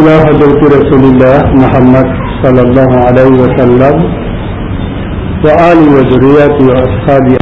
إلى حضرة رسول الله محمد صلى الله عليه وسلم وآله وذريته وأصحابه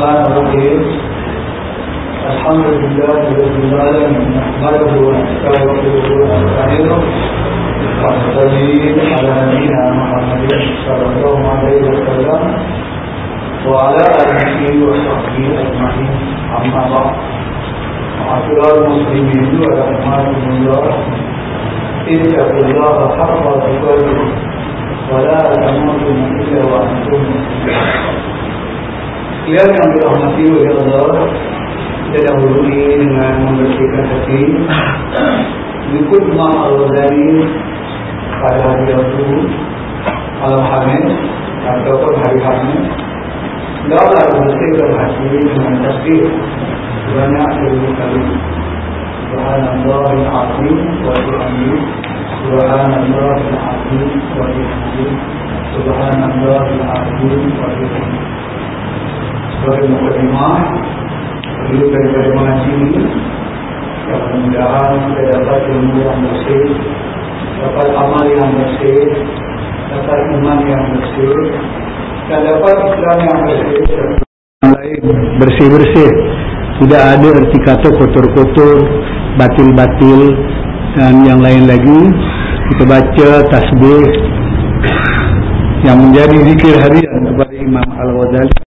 الرحمن الرحيم. الحمد لله رب العالمين نحمده ونستغفره ونستعينه ونصلي على نبينا محمد صلى الله عليه وسلم وعلى آله وصحبه أجمعين. أما بعد معاشر المسلمين ورحمكم الله اتقوا الله حق تقاته ولا تموتن إلا وأنتم مسلمون. Dia yang berahmati Ya Allah. Kita dahului dengan membersihkan hati. Ikut Imam Al-Wazali Pada hari itu Alhamid Ataupun hari hari Dia yang membersihkan hati dengan hati Banyak dulu kali Subhanallah bin Azim wa Tuhani Subhanallah bin Azim wa Tuhani Subhanallah bin Azim wa amin sebagai mukadimah perlu mengaji ini yang mudah-mudahan kita dapat ilmu yang bersih dapat amal yang bersih dapat iman yang bersih dan dapat Islam yang bersih bersih-bersih. Tidak ada erti kata kotor-kotor batil-batil dan yang lain lagi. Kita baca tasbih. Yang menjadi zikir harian kepada Imam Al-Ghazali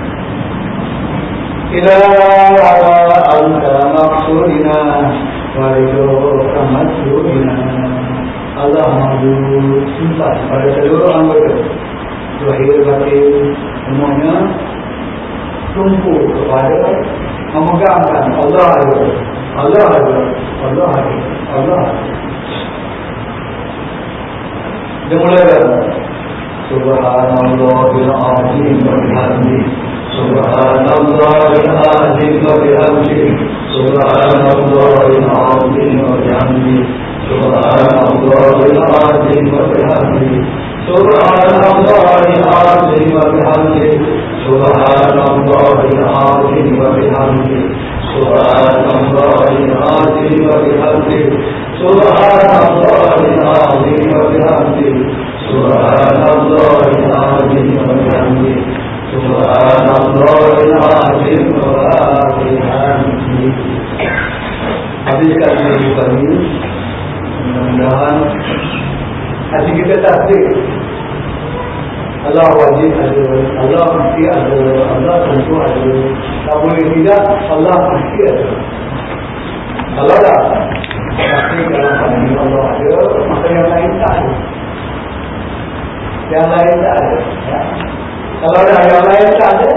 إلهنا أنت مقصودنا ورجوك مسجودنا Allah mahu simpan pada seluruh anggota Zahir batin semuanya Tumpu kepada Memegangkan Allah ada Allah ada Allah ada Allah ada Dimulakan Subhanallahil azim wa bihamdihi سبحان الله العظيم وبحمده سبحان الله العظيم وبحمده سبحان الله العظيم وبحمده سبحان الله العظيم وبحمده سبحان الله العظيم وبحمده سبحان الله العظيم وبحمده سبحان الله العظيم وبحمده سبحان الله العظيم وبحمده سبحان الله العظيم وبحمده Habiskan minggu kami mudah-mudahan hati kita tasdik Allah wajib ada Allah mesti ada Allah tentu ada tak boleh tidak Allah mesti ada kalau dah tapi dalam hati Allah ada maka yang lain tak ada yang lain tak ada ya. kalau dah yang lain tak ada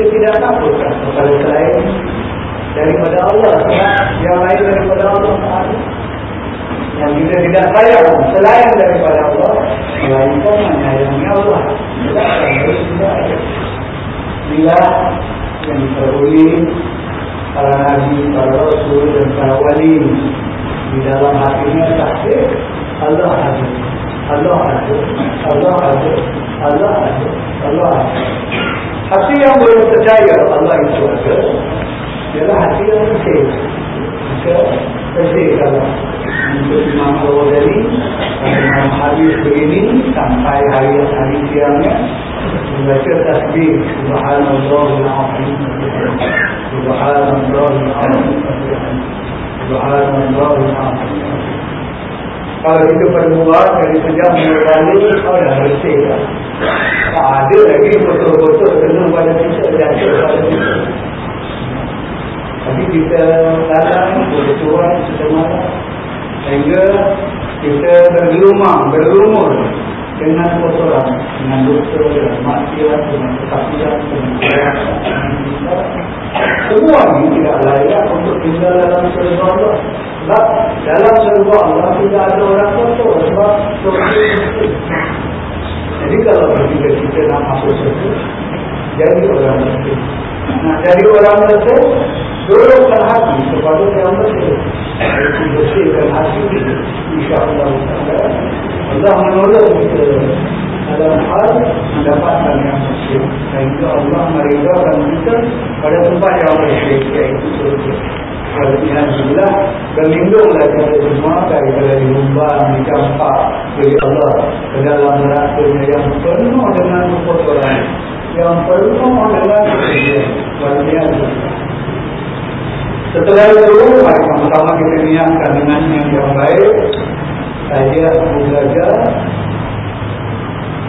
kita tidak takutkan kepada selain daripada Allah. Yang lain daripada Allah ada. Yang kita tidak sayang selain daripada Allah melainkan menyayangi Allah. Ada tidak ada. Bila yang diperboleh para nabi, para rasul dan para wali di dalam hatinya takdir Allah ada Allah ada Allah ada Allah ada Allah ada. Hati yang boleh percaya Allah itu ada ialah hati yang bersih maka bersih kalau untuk Imam Al-Wadari dalam hadis begini sampai hari hari siangnya membaca tasbih subhanallah subhanallah al-azim subhanallah al-azim kalau itu perbuat dari sejak mula lalu kau dah bersih dah. Tak ada lagi betul-betul kena pada kita kita. Tapi kita bertuan kita marah. Sehingga kita bergelumang, berumur dengan kotoran, dengan dosa, dengan maksiat, dengan kekafiran, dengan dengan Semua ini tidak layak untuk tinggal dalam surga Allah. Sebab dalam surga Allah tidak ada orang kotor. Sebab surga Jadi kalau kita nak masuk surga, jadi orang muslim. Nah, jadi orang muslim, Dorongkan hati kepada yang bersih Itu bersihkan hati InsyaAllah Allah menolong kita dalam hal mendapatkan yang bersih. Sehingga Allah meredakan kita pada tempat yang bersih Iaitu surga. Sebelah Berlindunglah kita semua Daripada diumbang, dicampak Oleh Allah Ke dalam nerakanya yang penuh dengan kekotoran Yang dengan kesedihan Kelebihan Setelah itu, mari sama-sama kita niatkan dengan yang yang baik. Saya belajar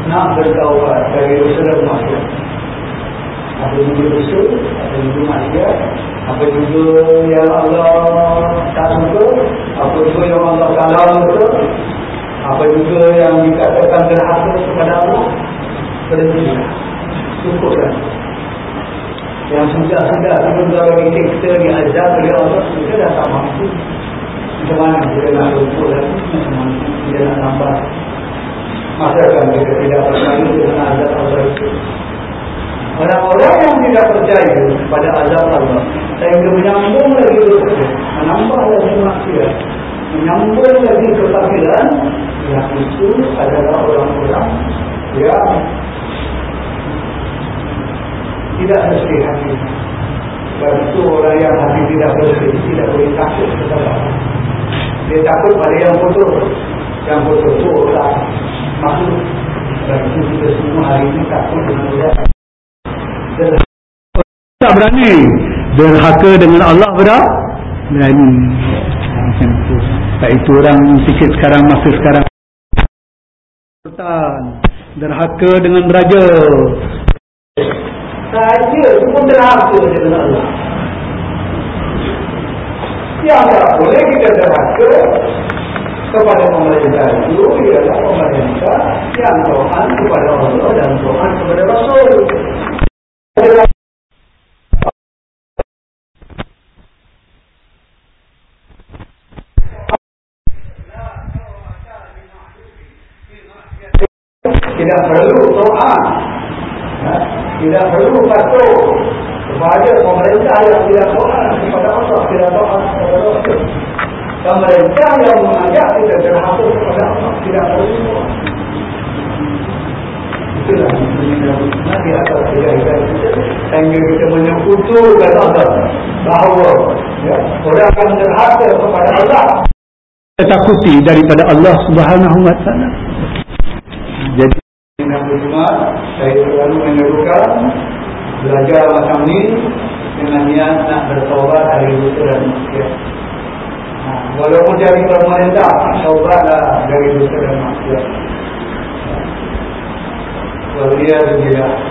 nak bertawar dari dan maksiat. Apa juga dosa, apa juga maksiat, apa juga yang Allah tak suka, apa juga yang Allah kalah suka, apa juga yang dikatakan terhasut kepada Allah, berhentilah. Cukupkan yang sudah-sudah sebentar lagi kita diajar oleh Allah kita dah tak mampu. Macam mana kita nak lupa lagi? Macam mana kita nak nampak? Masakan kita tidak percaya dengan azab Allah itu. Orang-orang yang tidak percaya pada azab Allah sehingga menyambung lagi dosa menambah lagi maksiat menyambung lagi kekafiran yang itu adalah orang-orang yang tidak bersih hati. Sebab itu orang yang hati tidak bersih tidak boleh takut kepada. Dia takut pada yang kotor. Yang kotor itu orang makhluk. Sebab itu kita semua hari ini takut dengan Allah. Tak berani berhaka dengan Allah berapa? Berani. Macam. Tak itu orang sikit sekarang masa sekarang. Derhaka dengan raja saja pun derhaka dengan Allah. Yang tak boleh kita derhaka kepada pemerintah itu ialah pemerintah yang Tuhan kepada Allah dan Tuhan kepada Rasul. Tidak perlu Tuhan tidak perlu patuh kepada pemerintah yang tidak taat kepada Allah, tidak taat kepada Rasul. Pemerintah yang mengajak kita terhasut kepada Allah, tidak perlu. Itulah yang di atas kejahitan kita sehingga kita menyekutukan Allah bahawa ya, orang yang terhasut kepada Allah takuti daripada Allah Subhanahu wa taala. Jadi saya selalu menyerukan belajar macam ni dengan niat nak bertobat dari dosa dan maksiat. Ha, walaupun jadi pemerintah taubatlah dari dosa dan maksiat Waliya juga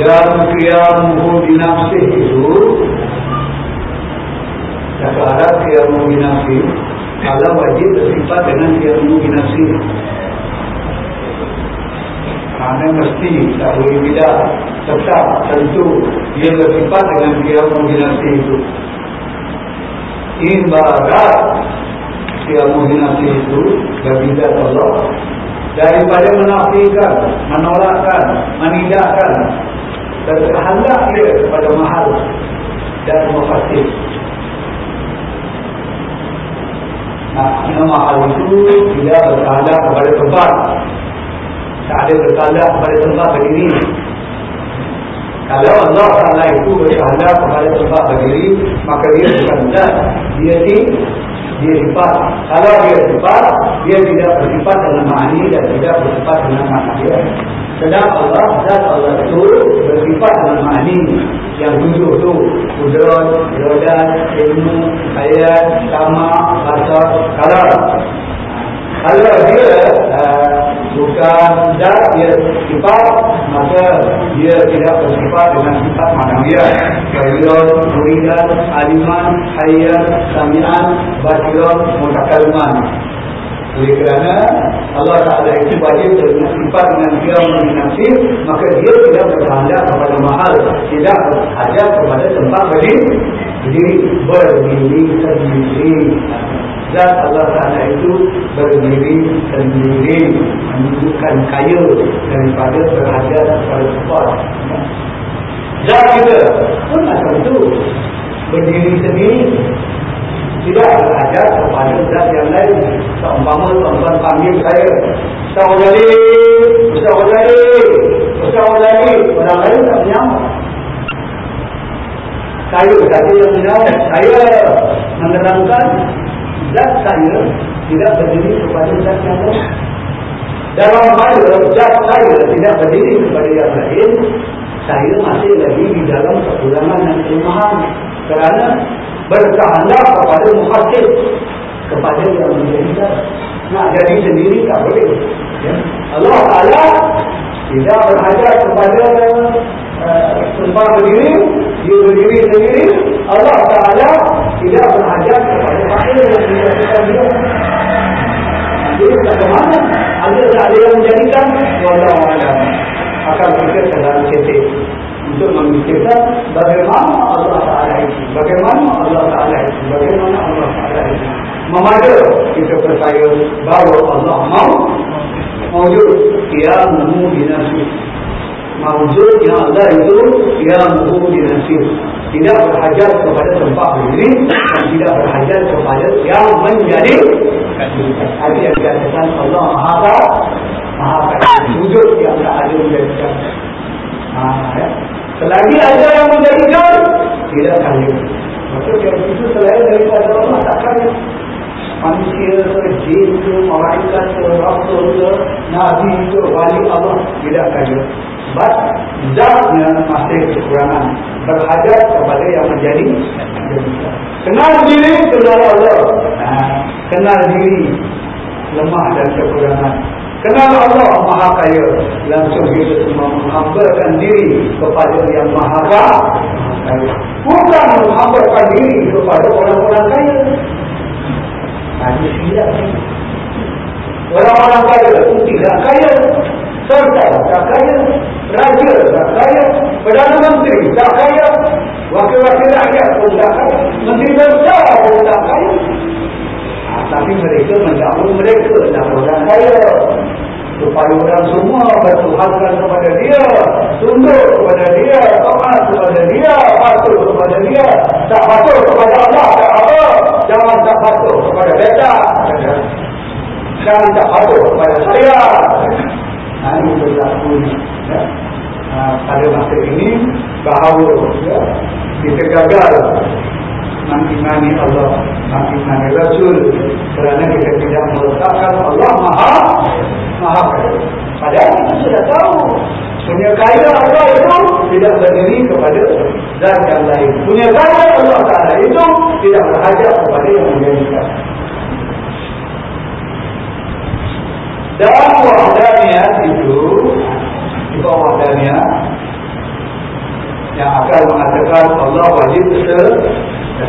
Dan qiyamuhu binafsih itu Kata Arab qiyamuhu binafsih Allah wajib bersifat dengan qiyamuhu binafsih Kerana mesti tak boleh tidak Tetap tentu Dia bersifat dengan qiyamuhu binafsih itu. Ibarat yang muhinasi itu berbeza Allah daripada menafikan, menolakkan, menidakkan dan terhandak dia kepada mahal dan mufasir. Nah, mahal itu tidak bertanda kepada tempat. Tak ada bertanda kepada tempat berdiri. Kalau Allah Ta'ala itu bertanda kepada tempat berdiri, maka dia bukan. Dia dia sifat. Kalau dia sifat, dia tidak bersifat dengan ma'ani dan tidak bersifat dengan ma'ani. Sedang Allah, dan Allah itu bersifat dengan ma'ani yang tujuh itu. Kudron, Rodan, Ilmu, Ayat, Sama, Basar, Kalam. Kalau dia uh, bukan zat dia sifat maka dia tidak bersifat dengan sifat manawiyah Fairon, Muridan, Aliman, Hayyan, Sami'an, Basiron, Mutakaliman oleh kerana Allah Ta'ala itu dengan sifat dengan dia menginasir maka dia tidak berhadap kepada mahal tidak berhadap kepada tempat berdiri berdiri sendiri zat Allah Ta'ala itu berdiri sendiri menunjukkan kaya daripada berhadap kepada tempat zat kita pun macam itu berdiri sendiri. Tidak berhadap kepada zat yang lain. Seumpama tuan-tuan panggil saya. Ustaz Wadali Ustaz Wadali Ustaz Wadali orang lain tak menyambut saya saja yang menjawab saya menerangkan zat saya tidak berdiri kepada zat yang lain. Dalam saya, zat saya tidak berdiri kepada yang lain, saya masih lagi di dalam kekurangan dan kelemahan. Kerana berkehendak kepada muhasib kepada yang menjadi zat. Nak jadi sendiri tak boleh. Ya? Allah Ta'ala tidak berhajat kepada uh, tempat berdiri, dia berdiri sendiri. Allah Ta'ala tidak berhajat kepada fakir yang menjadikan dia. Jadi bagaimana? Ada tak ada yang menjadikan? Wallah Allah akan berkata dalam cetek untuk memikirkan bagaimana Allah Ta'ala itu. Bagaimana Allah Ta'ala itu. Bagaimana Allah Ta'ala itu. Memada kita percaya bahawa Allah mau mewujud qiyamuhu binasir mewujud yang Allah itu qiyamuhu binasir tidak berhajat kepada tempat berdiri dan tidak berhajat kepada yang menjadi ada yang dikatakan Allah Maha Maha wujud yang tak ada menjadikan ha, ya. selagi ada yang menjadikan tidak kaya maka yang itu selain daripada Allah tak kaya manusia ke, jin rasul ke, nabi ke, wali Allah tidak kaya. Sebab zatnya masih kekurangan berhajat kepada yang menjadi kenal diri, kenal Allah. Nah, kenal diri lemah dan kekurangan. Kenal Allah Maha Kaya. Langsung kita semua menghambakan diri kepada yang Maha Kaya. Bukan menghambakan diri kepada orang-orang kaya. Hanya tidak Orang-orang kaya pun tidak kaya Serta tak kaya Raja tak kaya Perdana Menteri tak kaya Wakil-wakil rakyat pun tak kaya Menteri besar pun tak kaya. Ha, Tapi mereka menjauh mereka adalah orang kaya. Supaya orang semua bertuhankan kepada dia tunduk kepada dia taat kepada dia patuh kepada dia tak patuh kepada Allah tak apa. Jangan tak patuh kepada beta. Jangan tak patuh kepada saya. Nah, ini berlaku ya. nah, pada masa ini bahawa ya, kita gagal mengimani Allah, mengimani Rasul kerana kita tidak meletakkan Allah Maha Maha Padahal kita sudah tahu punya kaya Allah itu tidak berdiri kepada zat yang lain. Punya kaya Allah Taala itu tidak berhajat kepada yang menjadikan. Dan wahdaniyat itu di bawah yang akan mengatakan Allah wajib se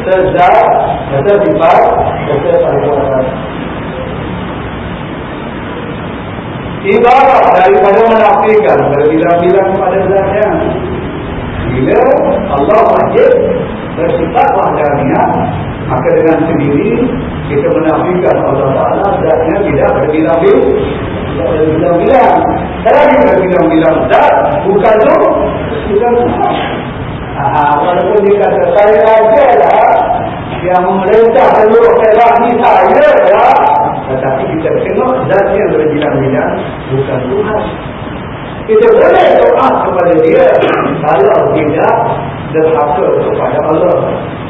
sezat, sesifat, sesuatu. Ibarat daripada menafikan berbilang-bilang kepada zatnya. Bila Allah wajib bersifat wahdaniyat, maka dengan sendiri kita menafikan Allah Ta'ala zatnya tidak berbilang-bilang. Tidak berbilang-bilang. Kalau dia berbilang-bilang zat, bukan itu, bukan Tuhan. Ah, walaupun dia kata saya saja lah yang memerintah seluruh perak ni saya lah. Tetapi kita tengok zat yang berbilang-bilang bukan Tuhan. Kita boleh doa kepada dia kalau tidak derhaka kepada Allah.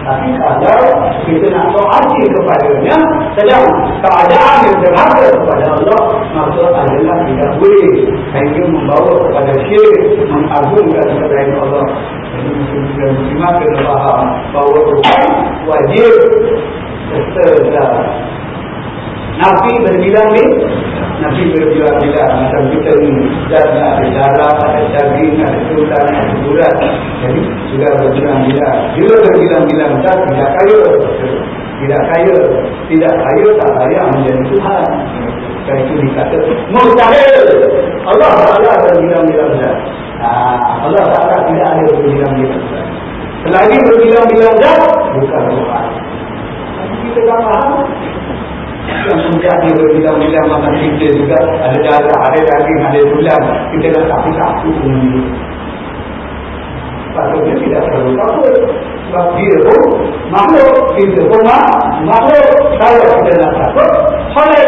Tapi kalau kita nak doaji kepadanya sedang keadaan yang derhaka kepada Allah maka adalah tidak boleh sehingga membawa kepada syirik mengagungkan selain Allah. Jadi muslim muslimat kena faham bahawa Tuhan wajib setelah Nabi berbilang ni Nabi berbilang-bilang macam kita ni Dan ada darah, ada daging, ada sultan, ada bulat Jadi sudah berbilang-bilang. Dia berbilang-bilang dan tidak kaya. Tidak kaya. Tidak kaya tak layak menjadi Tuhan. Dan itu dikata Mustahil. Allah Ta'ala berbilang-bilang dan Allah Ta'ala tidak ada berbilang-bilang Selagi berbilang-bilang Bukan Tuhan. Tapi kita tak faham sudah dia berbilang-bilang makan kita juga ada darah, ada daging, ada tulang kita dah takut takut dengan dia patutnya tidak perlu takut sebab dia pun makhluk kita pun makhluk kalau kita nak takut boleh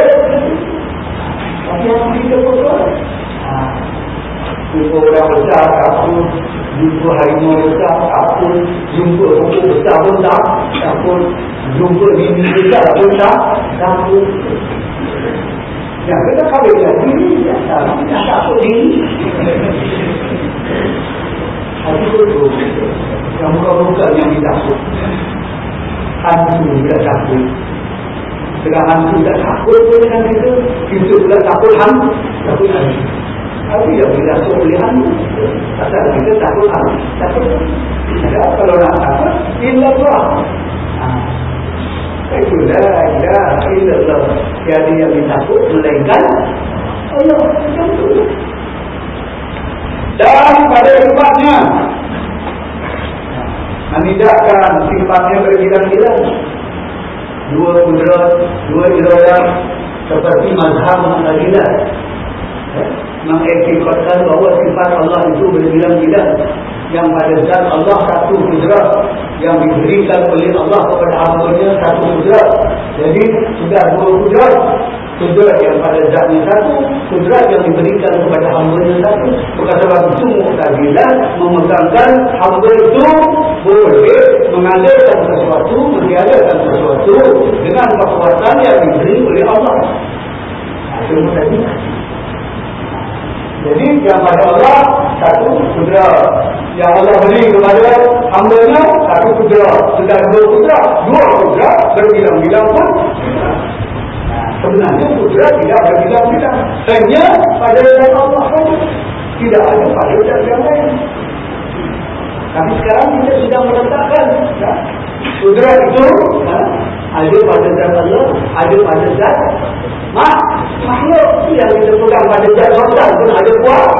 tapi yang kita pun jumpa orang besar takut jumpa harimau besar takut jumpa pokok besar pun tak. Takut jumpa bini besar pun tak. Takut yang kita kawin lagi ya tak tak takut diri hati betul yang bukan-bukan yang ditakut hantu tidak takut dengan hantu tak takut pun dengan kita kita pula takut hantu. Takut hantu tapi yang tidak takut oleh hantu pasal kita takut hantu takut ada kalau nak takut illa Allah. Itulah ya illallah Tiada yang ditakut melainkan Allah. Macam tu. Dan pada sifatnya Menidakkan sifatnya berbilang-bilang Dua kudrat, dua irodah Seperti mazhab Mu'tazilah Mengekikatkan bahawa sifat Allah itu berbilang-bilang. Yang pada zat Allah satu kudrat Yang diberikan oleh Allah kepada hambanya satu kudrat Jadi sudah dua kudrat Kudrat yang pada zatnya satu Kudrat yang diberikan kepada hambanya satu. Bukan sebab itu Mu'tazilah Memegangkan hamba itu Boleh mengadakan sesuatu Mengadakan sesuatu Dengan kekuatan yang diberi oleh Allah. Itu Mu'tazilah jadi yang pada Allah satu kudrat. Yang Allah beri kepada hamba-Nya satu kudrat. Sudah dua kudrat, dua kudrat berbilang-bilang pun. Sebenarnya kudrat tidak berbilang-bilang. Hanya pada Allah saja. Tidak ada pada yang lain. Tapi sekarang kita sudah meletakkan ya, kudrat itu ya, ada pada zat Allah, ada pada zat mak makhluk yang kita pegang pada zat Allah pun ada kuat,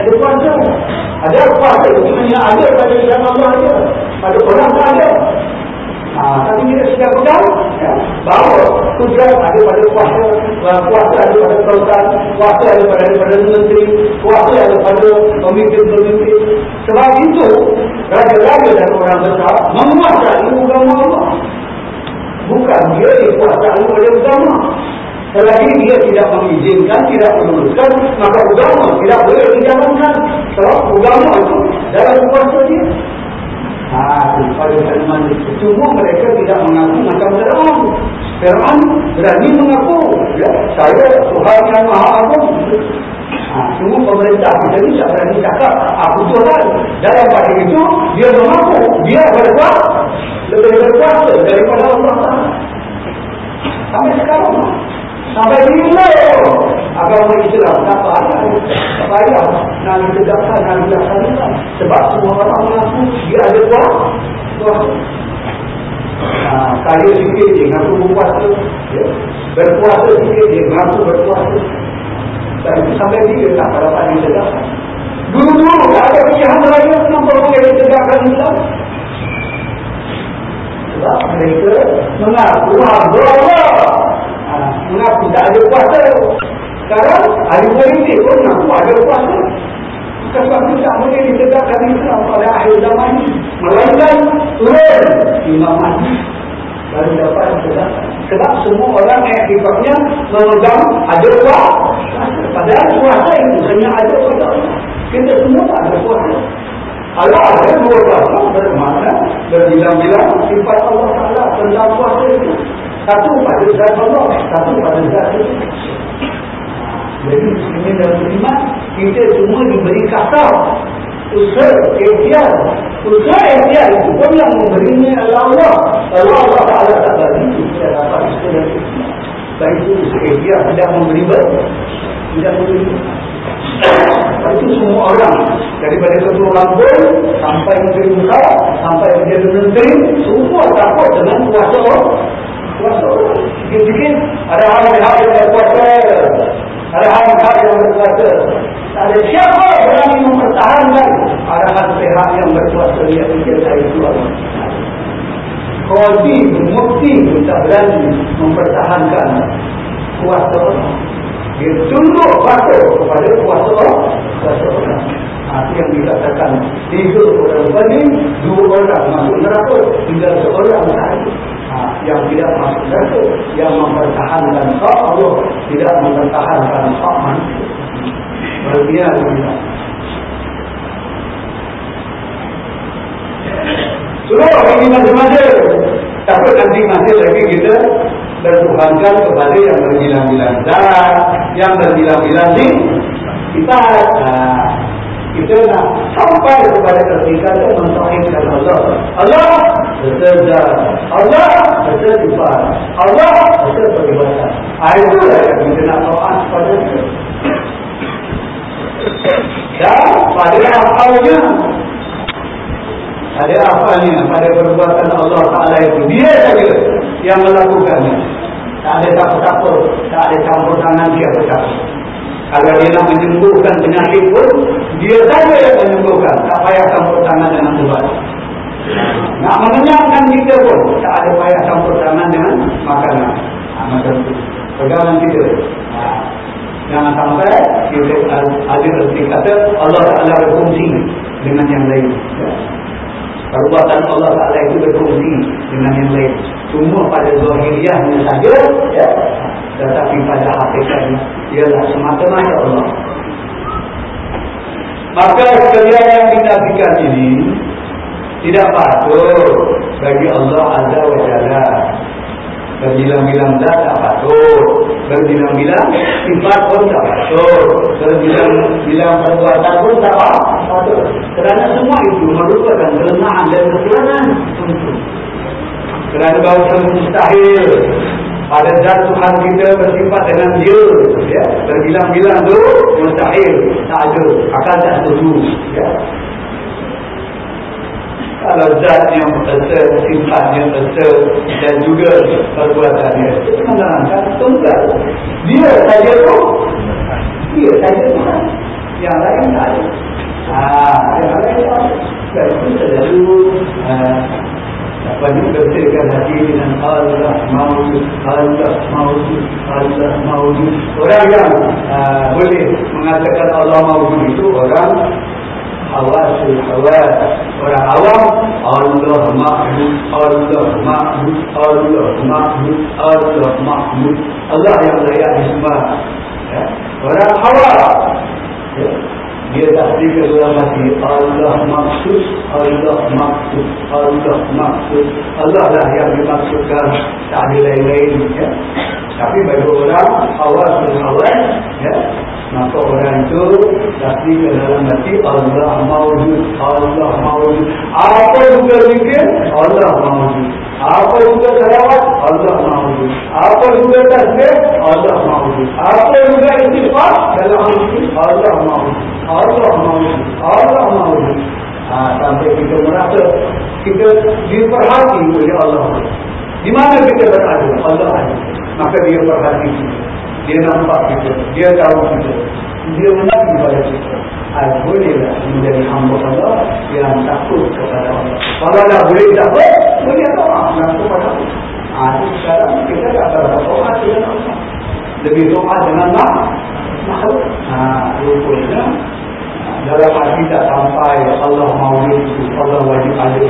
ada kuasa. Ada kuasa itu hanya ada pada zat Allah saja. Pada orang tak ada. Ha, tapi kita sudah pegang ya, bahawa kudrat ada pada kuasa, kuasa ada pada sultan, kuasa ada pada pada menteri, kuasa ada pada pemimpin-pemimpin. Sebab itu raja-raja dan orang besar menguasai agama Allah. Bukan selalu oleh agama. Selagi dia tidak mengizinkan tidak meneruskan maka agama tidak boleh dijalankan. Sebab agama itu dalam kuasa dia Ah, pada kalimat itu. Cuma mereka tidak mengaku macam Fir'aun. Fir'aun berani mengaku. Ya, saya Tuhan yang Maha Agung. Ha, cuma pemerintah kita ni tak berani cakap aku Tuhan. Dalam pada itu, dia mengaku. Dia berkuat. Lebih berkuasa daripada Allah. Sampai sekarang. Sampai bila agama Islam tak payah. Tak payah nak ditegakkan, nak dilaksanakan. Sebab semua orang mengaku dia ada kuat. Kuat. Kaya sikit dia mengaku berkuasa. Ya. Berkuasa sikit dia mengaku berkuasa. Dan itu sampai bila tak dapat ditegakkan. Dulu-dulu ada pecahan raya kenapa boleh ditegakkan Islam? Sebab mereka mengaku Allah mengaku tak ada kuasa. Sekarang, ahli politik pun mengaku ada kuasa. Sebab itu tak boleh ditegakkan Islam pada akhir zaman. Melainkan turun Imam Mahdi baru dapat ditegakkan. Sebab semua orang yang akibatnya memegang ada kuasa. Padahal kuasa itu hanya ada Allah. Kita semua tak ada kuasa. Allah ada dua kuasa bermakna berbilang-bilang sifat Allah Ta'ala tentang kuasa itu. Satu pada zat Allah, satu pada zat. Jadi muslimin dan muslimat kita semua diberi kasar usaha ikhtiar. Usaha ikhtiar itu pun yang memberinya adalah Allah. Kalau Allah Taala tak bagi kita dapat usaha dan ikhtiar. Itu usaha ikhtiar tidak memberi ber, tidak memberi. Itu semua orang daripada ketua Lampung sampai ke Muka sampai ke Menteri semua takut dengan kuasa kuasa Sikit-sikit ada hal-hal yang berkuasa Ada hal-hal yang berkuasa Tak ada siapa berani mempertahankan Ada hal pihak yang berkuasa Yang kita itu Kodi, mukti tak berani mempertahankan Kuasa. Dia tunduk patuh kepada kuasa. Kuasa orang. Itu yang dikatakan Tiga orang banding Dua orang masuk neraka Tinggal seorang sahaja yang tidak masuk neraka yang mempertahankan hak Allah tidak mempertahankan hak manusia. Berbiar kita sudah ini masing-masing tapi nanti masih lagi kita bertuhankan kepada yang berbilang-bilang zat yang berbilang-bilang kita nah, nak sampai kepada ketika kita mentauhidkan Allah. Allah bersezat. Allah bersifat. Allah berperibatan. Ah, Itulah yang kita nak taat pada dia. Dan pada apalnya pada apalnya pada perbuatan Allah Ta'ala itu dia saja yang melakukannya tak ada siapa-siapa tak ada campur tangan siapa-siapa kalau dia nak menyembuhkan penyakit pun, dia saja yang menyembuhkan. Tak payah campur tangan dengan sebab. Nak mengenyangkan kita pun, tak ada payah campur tangan dengan makanan. Ha, macam itu. Pegangan kita. Ha. Jangan sampai kita ada erti kata Allah Ta'ala berfungsi dengan yang lain. Ya. Perbuatan Allah Ta'ala itu berfungsi dengan yang lain. Cuma pada zahiriahnya saja, ya, tetapi pada hakikatnya ialah semata-mata Allah. Maka sekalian yang dinafikan ini tidak patut bagi Allah Azza wa Jalla. Berbilang-bilang dah tak patut. Berbilang-bilang sifat pun tak patut. Berbilang-bilang perbuatan pun tak patut. Kerana semua itu merupakan kelemahan dan kekurangan. Kerana bangsa mustahil pada zat Tuhan kita bersifat dengan dia ya berbilang-bilang tu mustahil tak ada akan tak setuju ya zat yang besar sifat yang besar dan juga perbuatan dia. Menerangkan tunggal. Dia saja tu dia saja Tuhan yang lain tak ada. Ah, yang lain tak ada. Itu selalu uh, apa bersihkan hati dengan Allah maujud Allah maujud Allah maujud orang yang uh, boleh mengatakan Allah maujud itu orang hawasul hawas orang awam Allah ma'bud Allah ma'bud Allah ma'bud Allah ma'bud Allah yang layak disembah ya. orang hawas ya. Dia tasdik ke dalam hati. Allah maksud Allah maksud Allah maksud. Allah lah yang dimaksudkan. Tak ada lain-lain ya. tapi bagi orang awal dan awal ya, maka orang itu tasdik ke dalam hati. Allah maujud Allah maujud apa juga zikir Allah maujud apa juga salawat Allah maujud apa juga tasbih Allah maujud apa juga istighfar dalam hati Allah maujud Allah mahu Allah mahu ha, sampai kita merasa kita diperhati oleh Allah di mana kita berada Allah ada maka dia perhati kita dia nampak kita dia tahu kita dia mengerti pada kita Ay, bolehlah menjadi hamba Allah yang takut kepada Allah? Kalau boleh takut boleh doa langsung pada Allah ha, sekarang. Kita tak berdoa dengan Allah lebih doa dengan makhluk. Ha, rupanya dalam hati tak sampai Allah mahu itu Allah wajib ada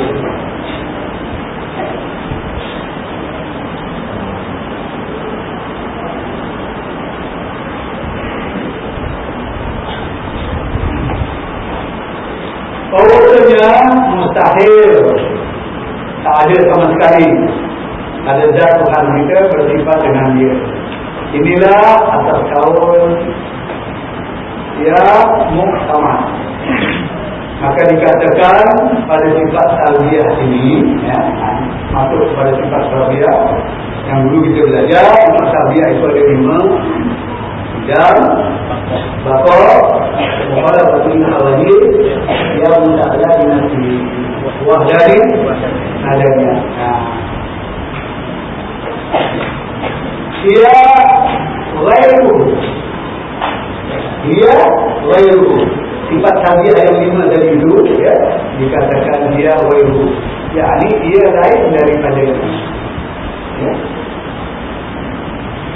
Bahawasanya mustahil Tak ada sama sekali. Ada zat Tuhan kita bersifat dengan dia. Inilah atas kaul ya muhtamad. Maka dikatakan pada sifat salbiah ini ya, masuk pada sifat salbiah yang dulu kita belajar sifat salbiah itu ada lima. Dan bakor wala batin awali yang muta'ala dinasi wahdari adanya. Nah. ia ghairu dia wairu. Sifat tabiat yang lima tadi itu ya dikatakan dia wairu. Yakni dia lain daripada ya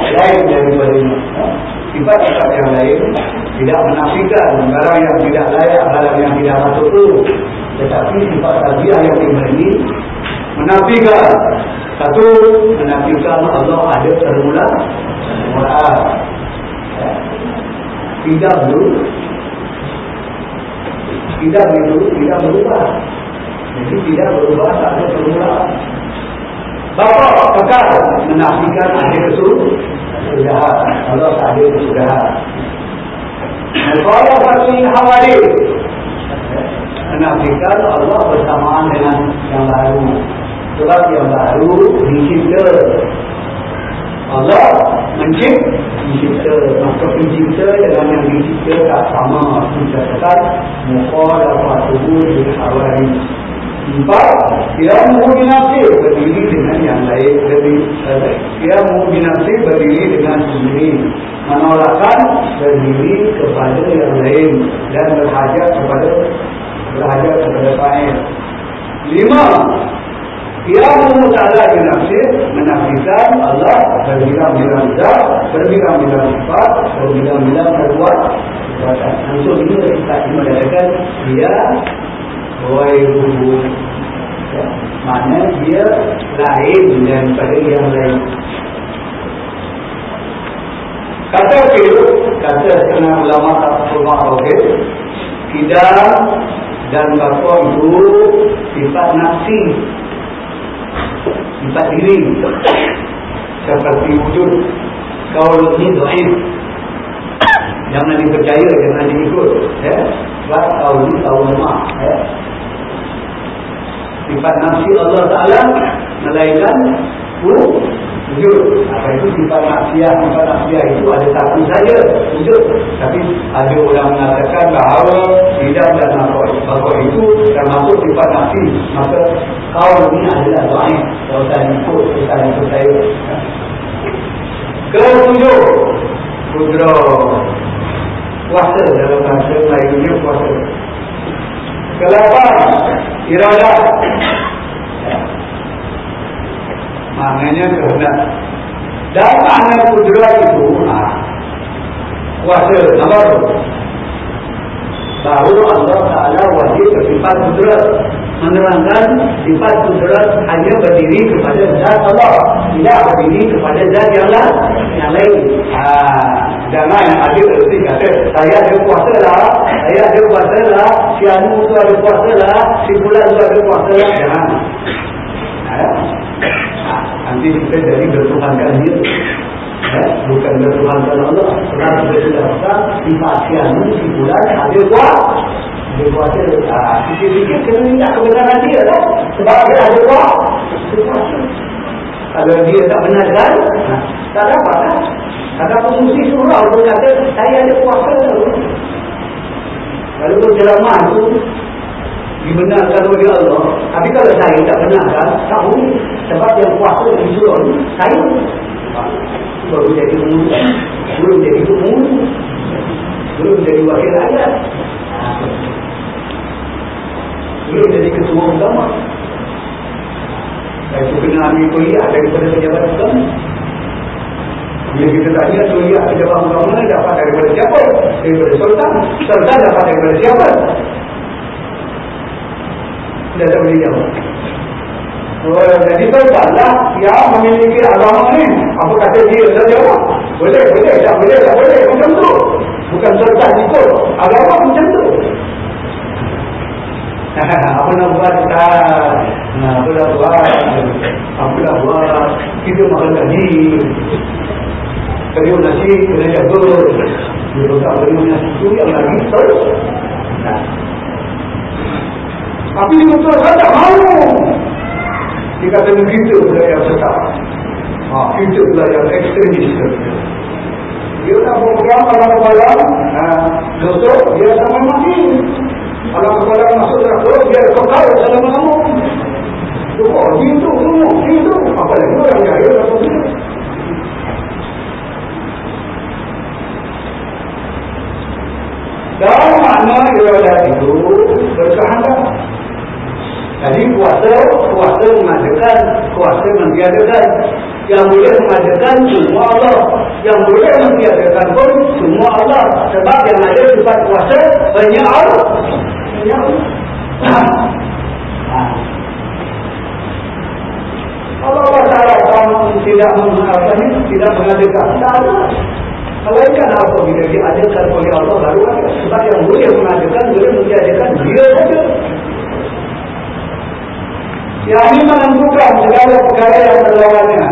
lain daripada ini ya? sifat-sifat yang lain tidak menafikan barang yang tidak layak barang yang tidak masuk itu tetapi sifat tabiat yang lima ini menafikan satu menafikan Allah ada permula permulaan. Ya tidak dulu tidak itu tidak berubah jadi tidak berubah tak ada Bapa kekal menafikan ada kesudahan Allah tak ada kesudahan Kalau pasti hawali menafikan Allah bersamaan dengan yang baru. Sebab yang baru dicipta. Allah mencipta maka pencipta dengan yang dicipta tak sama. Kata muka dapat tubuh di awal empat dia mahu binafsi berdiri dengan yang lain jadi dia mahu binafsi berdiri dengan sendiri. Menolakkan berdiri kepada yang lain dan berhajat kepada berhajat kepada lain lima yang Ta'ala binafsir menafikan Allah berbilang-bilang zat, berbilang-bilang sifat, berbilang-bilang perbuat. Perbuatan. Untuk ini kita mengatakan dia wairuhu. Ya, mana dia lain daripada yang lain. Kata okey, kata setengah ulama tak semua okey. Tidak dan bakwa itu sifat nafsi empat diri seperti wujud kau ini doain jangan dipercaya jangan diikut ya. Sebab kau ini tahu lemah ya. Sifat nafsi Allah Ta'ala melainkan wujud. Apa itu sifat nafsiah sifat nafsiah itu ada satu saja wujud. Tapi ada orang mengatakan bahawa tidak dan nakor bahawa itu termasuk sifat nafsi. Maka kau ini adalah doain kalau tak ikut kita ikut saya. Ketujuh kudro puasa dalam bahasa Melayunya puasa kelapan iradah maknanya kehendak. Dan makna kudrat itu nah, kuasa nampak tu. Bahawa Allah Ta'ala wajib bersifat kudrat. Menerangkan sifat kudrat hanya berdiri kepada zat Allah tidak berdiri kepada zat yang lain. Yang lain. Ha, jangan ada berarti kata saya ada kuasa lah. Saya ada kuasa lah. Si Anu tu ada kuasa lah. Si Bulan tu ada kuasa lah. Jangan ha, ha, nanti kita jadi bertuhankan dia. Eh, bukan bertuhankan Allah. Sebab kita sudah kata sifat si Anu si Bulan ada kuasa dia kuasa ah, sikit-sikit kena minta kebenaran dia lah. Sebab dia ada kuasa kalau dia tak benar kan? Ha, tak dapat kan kata pengusi surau pun kata saya ada kuasa tu ceramah tu dibenarkan oleh Allah. Tapi kalau saya tak benarkan tak boleh sebab yang kuasa di surau ni saya baru jadi pengusi belum jadi pengusi belum jadi wakil rakyat. Belum jadi ketua agama. Dan itu kena ambil kuliah daripada pejabat agama bila kita tanya kuliah pejabat ni dapat daripada siapa? daripada sultan. Sultan dapat daripada siapa? tidak tak boleh jawab. Oh, jadi sultan lah yang memiliki agama ni apa kata dia saja boleh, boleh, tak boleh, tak boleh. Macam tu. Bukan sultan ikut. Agama macam tu. Apa nak buat tak apa nak buat? Apa nak buat? Kita makan gaji kalian nasi kena jaga dia tak kalian nasi tu yang lagi terus tapi dia betul saya tak mahu dia kata kita pula yang sedap. Ha, kita pula yang ekstremis dia tak berpegang malam-malam ha, dosa dia sampai mati kalau kepala masuk neraka dia kekal selama-lama. Tu kok gitu semua, gitu. Apa lagi orang jaya atau tidak? Dan makna iradah itu berkehendak. Jadi kuasa, kuasa mengadakan, kuasa mentiadakan. Yang boleh mengadakan semua Allah. Yang boleh mentiadakan pun semua Allah. Sebab yang ada sifat kuasa hanya Allah. Hanya Allah. Allah Taala tidak mengharapkan tidak mengadakan. Tak ada. Melainkan apa bila diadakan oleh Allah baru ada. Sebab yang boleh mengadakan, boleh mentiadakan dia saja. Yang ini menentukan segala perkara yang berlawannya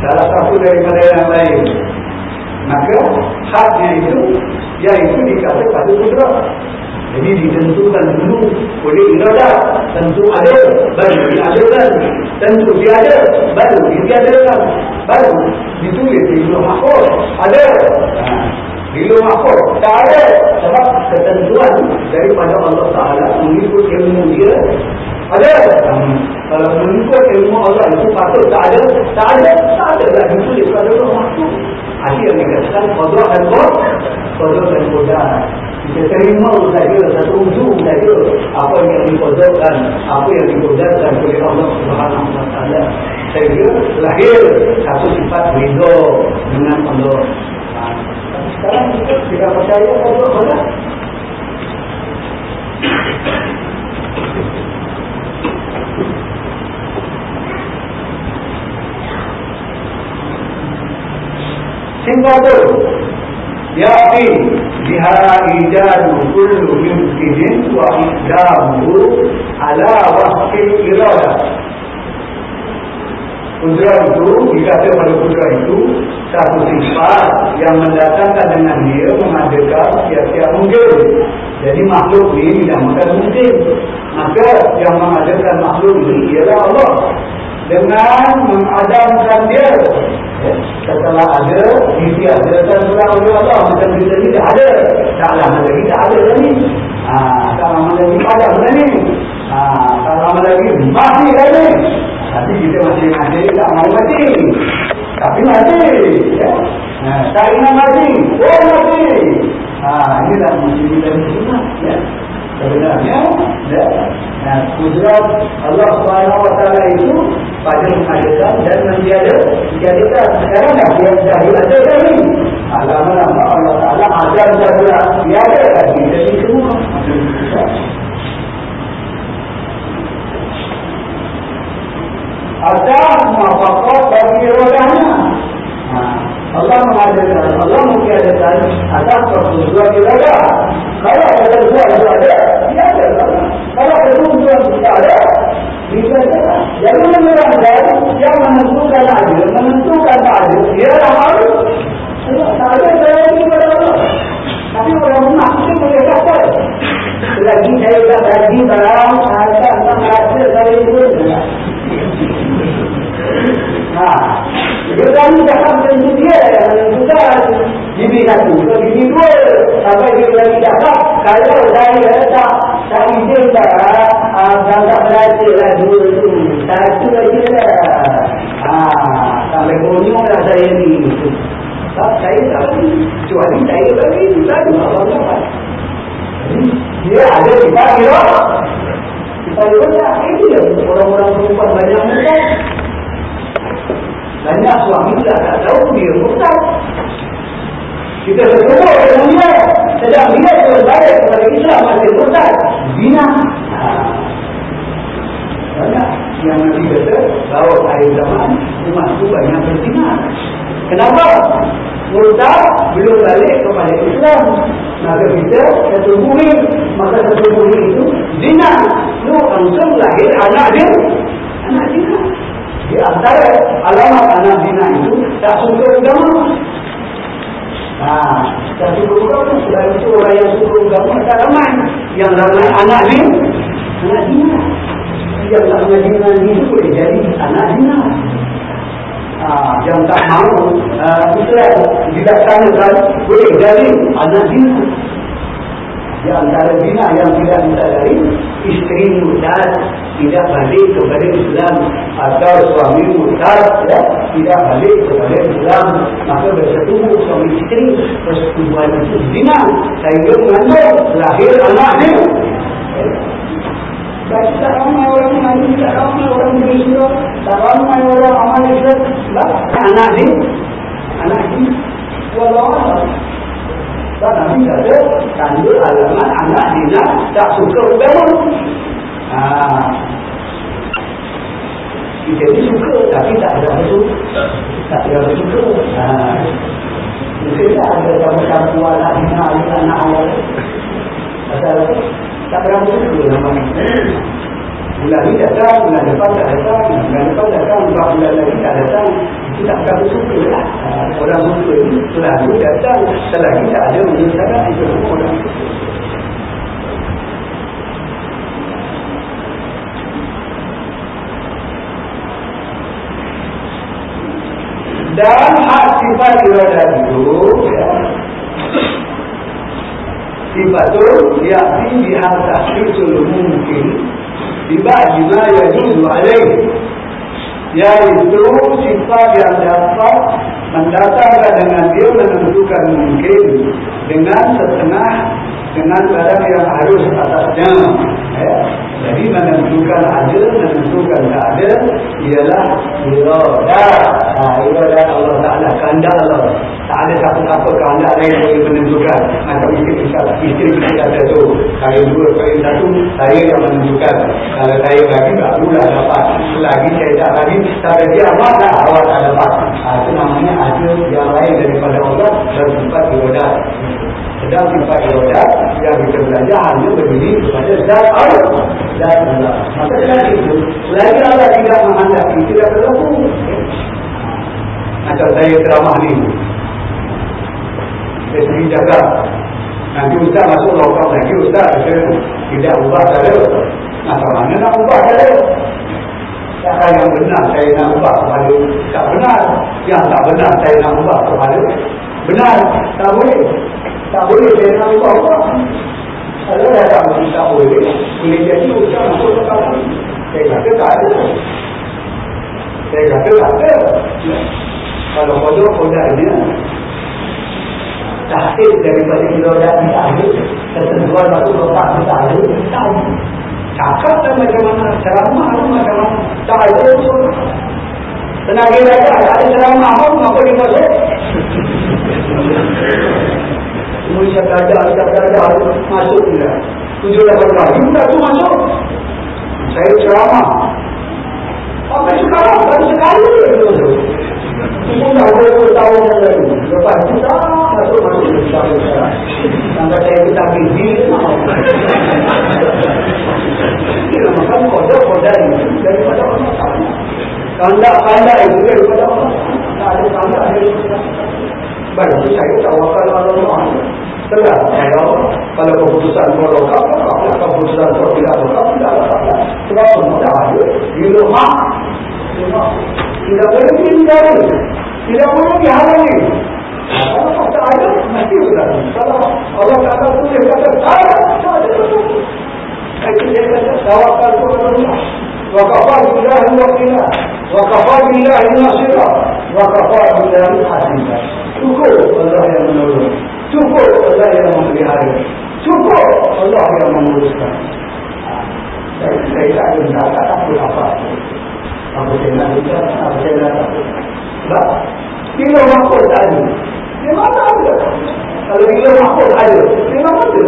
Salah satu daripada yang lain Maka haknya itu Iaitu dikata pada kudrat Jadi ditentukan dulu oleh iradah Tentu ada Baru diadakan. Tentu tiada Baru ditiadakan. Baru ditulis di luar makhluk Ada. Di luar makhluk Tak ada. Sebab ketentuan daripada Allah Ta'ala Mengikut ilmu dia ada. Kalau mengikut ilmu Allah itu patut tak ada tak ada tak ada lah ditulis pada Allah makhluk ini yang dikatakan kodok dan kod kodok dan kodok kita terima saja satu ujung saja apa yang dikodokkan apa yang dikodokkan oleh Allah subhanahu wa ta'ala. Sehingga lahir satu sifat ridho dengan Allah sekarang kita tidak percaya kodok Singapura. Yaqi biha ijadu kullu yumkinin wa iqdamuhu ala wahki irada. Kudrat itu, dikata pada kudrat itu Satu sifat yang mendatangkan dengan dia Mengadakan siap-siap mungkin. Jadi makhluk ini tidak makan mungkin. Maka yang mengadakan makhluk ini ialah Allah. Dengan mengadamkan dia setelah ada Mesti ada. Dan surah oleh Allah Macam kita ni dah ada. Tak lama lagi tak ada lagi. Ha, Tak lama lagi padam lagi. Ha, Tak lama lagi Masih lagi. Tapi kita masih mati Tak mau mati. Tapi mati ya? ha, Tak ingat mati Oh mati. Ha, Ini dah mesti kita muslimah ya? Sebenarnya ya, Kudrat Allah SWT itu pada mengadakan dan menjadikan sekarang dah dia dah diadakan ni. Lama-lama Allah Ta'ala dan saja dia ada lagi jadi semua. Ada muafakat bagi rodanya ha. Allah mengadakan Allah mengadakan atas persetujuan ibadah kalau ada sesuatu itu ada dia ada kalau ada sesuatu tidak ada bisa saja jadi menurutkan yang menentukan adil menentukan adil dia harus tak ada saya ini kepada Allah tapi orang rumah itu boleh kata lagi saya tak lagi barang saya tak merasa saya itu Ha. Dia kami cakap tentu dia menentukan Gigi satu ke gigi dua Sampai dia lagi cakap Kalau saya tak Tak izin tak Dan tak berhasil lah dua tu. Satu lagi lah ha. Sampai konyol lah saya ni. Tak saya tak Kecuali saya lagi Lalu Allah dapat. Dia ada sifat dia Sifat dia Ini dia. Orang-orang perempuan banyak muka banyak suami tidak tak tahu dia murtad. Kita bertemu dengan dia. Sedang dia berbalik kepada Islam masih murtad. Bina. Ha. Banyak yang nanti kata bahawa akhir zaman umat itu banyak berzina. Kenapa? Murtad belum balik kepada Islam. Maka kita satu bumi. Maka satu bumi itu zina. Itu langsung lahir anak dia. Anak zina. Di antara alamat anak zina itu tak suka agama. Nah, tak suka agama. Selain itu orang yang suka agama tak ramai. Yang ramai anak ni, anak zina. Yang tak mengajikan itu boleh jadi anak zina. Ah, yang tak mahu uh, Islam dilaksanakan boleh jadi anak zina. Di antara zina yang tidak disadari isteri murtad tidak balik kepada Islam. Atau suami murtad ya, tidak balik kepada Islam. Maka bersetubuh suami isteri persetubuhan itu zina. Sehingga mengandung lahir anak dia tak ramai orang mengaji, tak ramai orang berislam, tak ramai orang amal Islam. Anak ni, anak ni, walau dan Nabi kata tanda alamat anak dina tak suka agama. Ha. Kita ni suka tapi tak ada betul. Tak ada suka. Ha. Mungkin tak ada sama-sama anak dina anak awal. Pasal tak ada suka namanya. Bulan ni datang, bulan depan tak datang, bulan depan datang, empat bulan lagi tak datang. Itu tak berapa suka lah. Orang suka ni selalu datang, selagi tak ada menyesatkan itu semua orang. Dan hak sifat iradah itu, ya, sifat itu, yakni dihasahkisul mungkin dibagi ma yajuzu alaih. Yaitu sifat yang dapat mendatangkan dengan dia menentukan mungkin dengan setengah dengan barang yang harus atasnya ya. jadi menentukan ada menentukan tak ada ialah iradah nah, iradah Allah Ta'ala kehendak Allah. Tak ada siapa-siapa kehendak lain boleh menentukan. Macam isteri kita isteri kita kata tu kali dua kali satu saya yang menentukan. Kalau saya bagi tak perlulah dapat selagi saya tak bagi tapi dia amat dah awak tak dapat ha, itu namanya ada yang lain daripada Allah dan sifat iradah sedang sifat iradah yang kita belajar hanya berdiri kepada zat Allah maka dengan itu selagi Allah tidak menghendaki tidak berlaku macam saya ceramah ni saya sendiri jaga nanti ustaz masuk lokal lagi ustaz saya tidak ubah cara macam mana nak ubah cara Cara yang benar saya nak ubah kepada tak benar Yang tak benar saya nak ubah kepada benar Tak boleh Tak boleh saya nak ubah ubah Kalau dah tak boleh tak boleh Boleh jadi usaha masuk ke kamu Saya kata tak ada. Saya kata tak ada. Kalau kodok-kodoknya tahsil daripada irodat kita ada ketentuan waktu lepas kita ada tahu. Cakap dan macam mana? Ceramah tu macam mana? Tak ada usul. Tenaga raja tak ada ceramah pun apa dia masuk Belajar, isyak belajar Masuk pula Tujuh lapan kali pula tu masuk. Saya ceramah. Sampai sekarang, baru sekali Ibu dah berapa tahun yang lalu. Lepas tu tak masuk-masuk Sampai saya kita pergi. Dia makan kodok-kodok Daripada Allah Kandak-kandak itu daripada Allah Tak ada daripada Baik, saya tawakal Allah Telah, saya Kalau keputusan berokap, kalau keputusan tidak berokap, tidak berokap Sebab semua dah ada. Rumah tidak boleh dihindari tidak boleh dihalangi kalau kata ada mesti berlaku kalau Allah ada ada. Itu dia kata tawakal kepada Allah. Wa kafar billahi wakila wa kafar billahi nasira wa kafar billahi hasiba cukup Allah yang menolong cukup Allah yang memelihara cukup Allah yang menguruskan saya tak ada tak takut apa apa saya nak buka, apa saya nak takut. Sebab, bila makhluk tak ada, dia mana ada? Kalau bila makhluk ada, dia mana ada?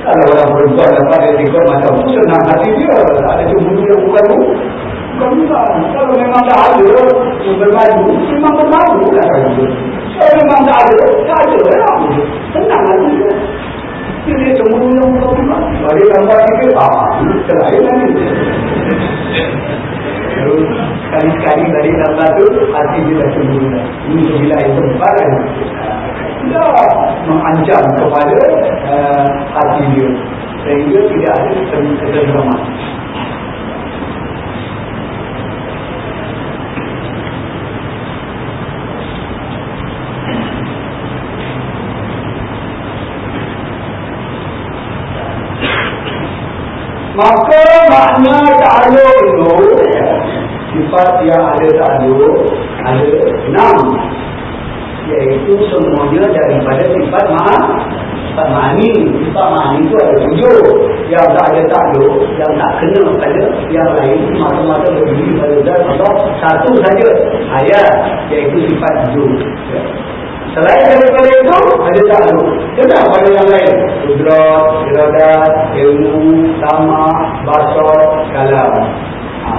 Kalau orang perempuan dapat dia tinggal macam senang hati dia. Tak ada cemburu yang bukan tu. Bukan. Kalau memang tak ada, yang bermaju, memang bermaju kan? Kalau memang tak ada, tak ada. Senang hati dia. Dia cemburu yang bukan. Bagi gambar kita, ah, selain lagi. Sekali-sekali dari gambar tu, hati dia dah cemburu. Ini bila itu barang. Tidak mengancam kepada uh, hati dia. Sehingga tidak ada ketentraman. Maka makna ta'aluk itu Sifat yang ada ta'aluk Ada enam. Iaitu semuanya daripada sifat ma'an Sifat ma'ani Sifat ma'ani itu ada tujuh. Yang tak ada ta'aluk Yang tak kena pada yang lain Mata-mata berdiri pada zat Allah. Satu saja Ayat Iaitu sifat tujuh Selain daripada itu, ada takluk. Kenapa pada yang lain? Kudrat, iradat, ilmu, sama, basar, kalam. Ha,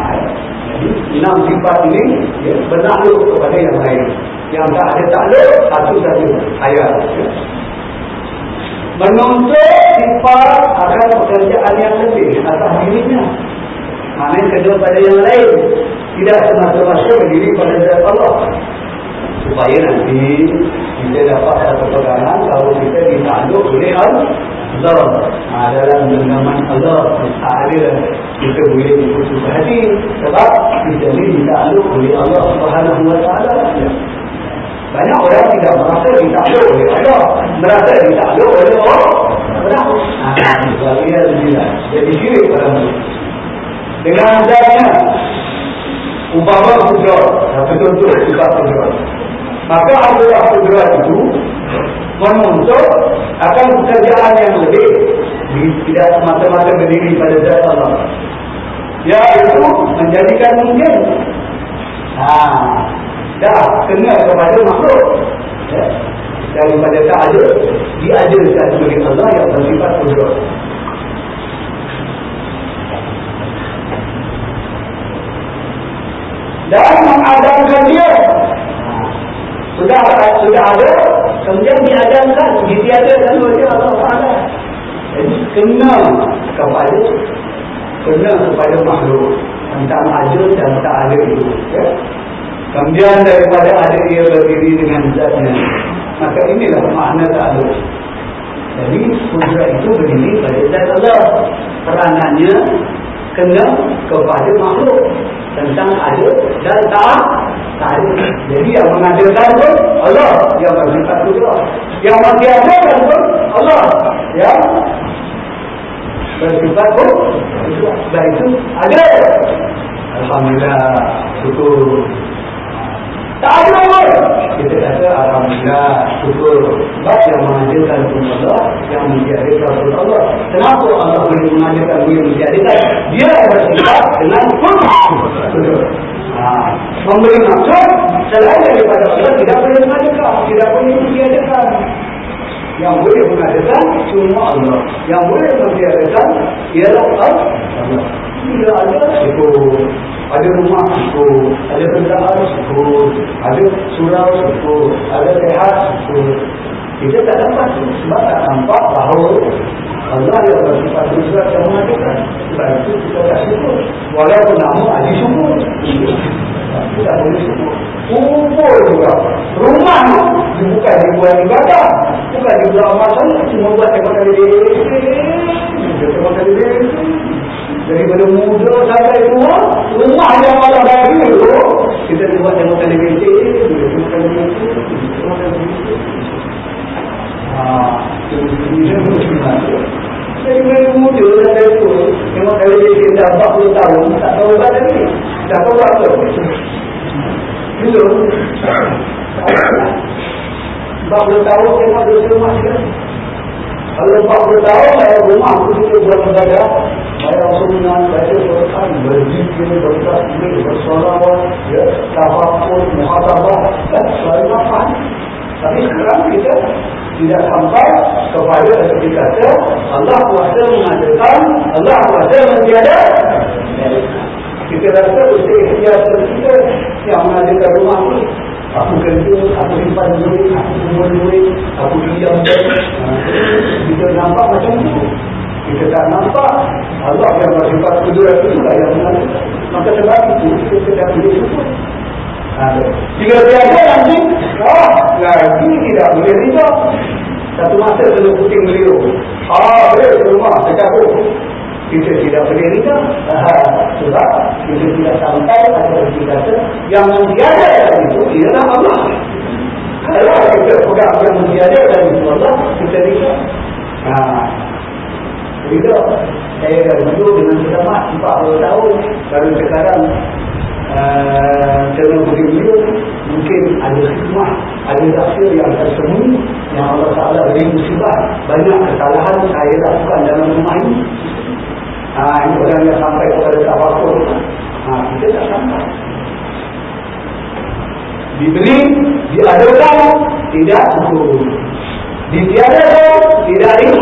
enam sifat ini ya, bernakluk kepada yang lain. Yang tak ada takluk, satu saja. Ayat. Ya. Menuntut sifat akan pekerjaan yang lebih atas dirinya. Maknanya kedua pada yang lain. Tidak semata-mata berdiri pada Allah supaya nanti kita dapat satu pegangan kalau kita ditakluk oleh Allah. Dalam genggaman Allah. Ada kita boleh berputus hati sebab kita ni ditakluk oleh Allah subhanahu wa ta'ala. Banyak orang tidak merasa ditakluk oleh Allah. Merasa ditakluk oleh Allah. Kenapa? Ha, jadi kiri pada mereka dengan adanya umpama kudrat satu contoh sifat kudrat maka adalah kudrat itu menuntut akan pekerjaan yang lebih. Tidak semata-mata berdiri pada zat Allah. Iaitu menjadikan mungkin. Ha, dah kena kepada makhluk. Ya, daripada tak ada diajarkan oleh Allah yang bersifat kudrat dan mengadamkan dia. Sudah sudah ada kemudian diadamkan ditiadakan Taala. Jadi kena kepada kena kepada makhluk tentang ada dan tak ada itu ya? kemudian daripada ada dia berdiri dengan zatnya maka inilah makna tak ada. Jadi kudrat itu berdiri pada zat Allah. Peranannya kena kepada makhluk tentang ada dan tak ada. Jadi yang mengadakan pun Allah yang bersifat kudrat. Yang masih ada kan pun Allah yang bersifat pun sebab itu ada. Alhamdulillah syukur tak ada pun. Kita kata Alhamdulillah, syukur. Sebab yang menghadirkan pun Allah, yang menjadikan pun Allah. Kenapa Allah boleh menghadirkan dia menjadikan? Dia bersifat dengan pun. Memberi maksud, selain daripada Allah tidak boleh menghadirkan. Tidak boleh Yang boleh mengadakan cuma Allah. Yang boleh mengadakan ialah Allah. Bila ada syukur. Ada rumah syukur. Ada kendaraan syukur. Ada surau syukur. Ada sehat syukur. Kita tak dapat sebab tak nampak bahawa Allah yang bersifat bersifat yang mengatakan sebab itu kita tak syukur. Walaupun nama ahli syukur. Kita tak boleh syukur. Kumpul juga. Rumah tu bukan dia buat ibadah bukan dia buat amal sana cuma buat tembak kali dia dia tembak kali dia daripada muda sampai tua rumah yang Allah bagi tu kita buat kali dia tembak kali dia tembak kali dia jadi mereka muda dan dari tu Memang kalau dia cinta 40 tahun Tak tahu apa lagi Tak tahu apa Belum. 40 tahun tengok dosa rumah dia Kalau 40 tahun saya rumah aku kita buat ibadah Saya sunnah, baca Quran, berzikir, bertasbih, bersolawat, ya, tafakkur, muhasabah, selalu apa? Tapi sekarang kita tidak sampai kepada seperti kata Allah kuasa mengadakan Allah kuasa mentiada. Kita rasa usaha ikhtiar kita yang mengadakan rumah ni aku kerja, aku simpan duit aku kumpul duit, aku diam kita nampak macam tu. Kita tak nampak Allah yang bersifat kudurat itulah yang mengadakan maka sebab itu kita tidak boleh jika tiada nanti, oh, lagi tidak boleh rindu. Satu masa kena puting beliau. Ah, boleh ke rumah, tercabut. Kita tidak boleh rindu. Sebab kita tidak sampai pada kata, yang mentiada itu ialah Allah. Kalau kita pegang yang mentiada dan itu Allah, kita rindu. Haa. Rindu. Saya dah dulu dengan selamat 40 tahun. Baru sekarang dalam beliau mungkin ada hikmah ada tafsir yang tersembunyi yang Allah Ta'ala beri musibah banyak kesalahan saya lakukan dalam rumah ini. Ha, ini orang yang sampai kepada tawakul ha, kita tak sampai. Diberi diadakan tidak syukur ditiadakan tidak ini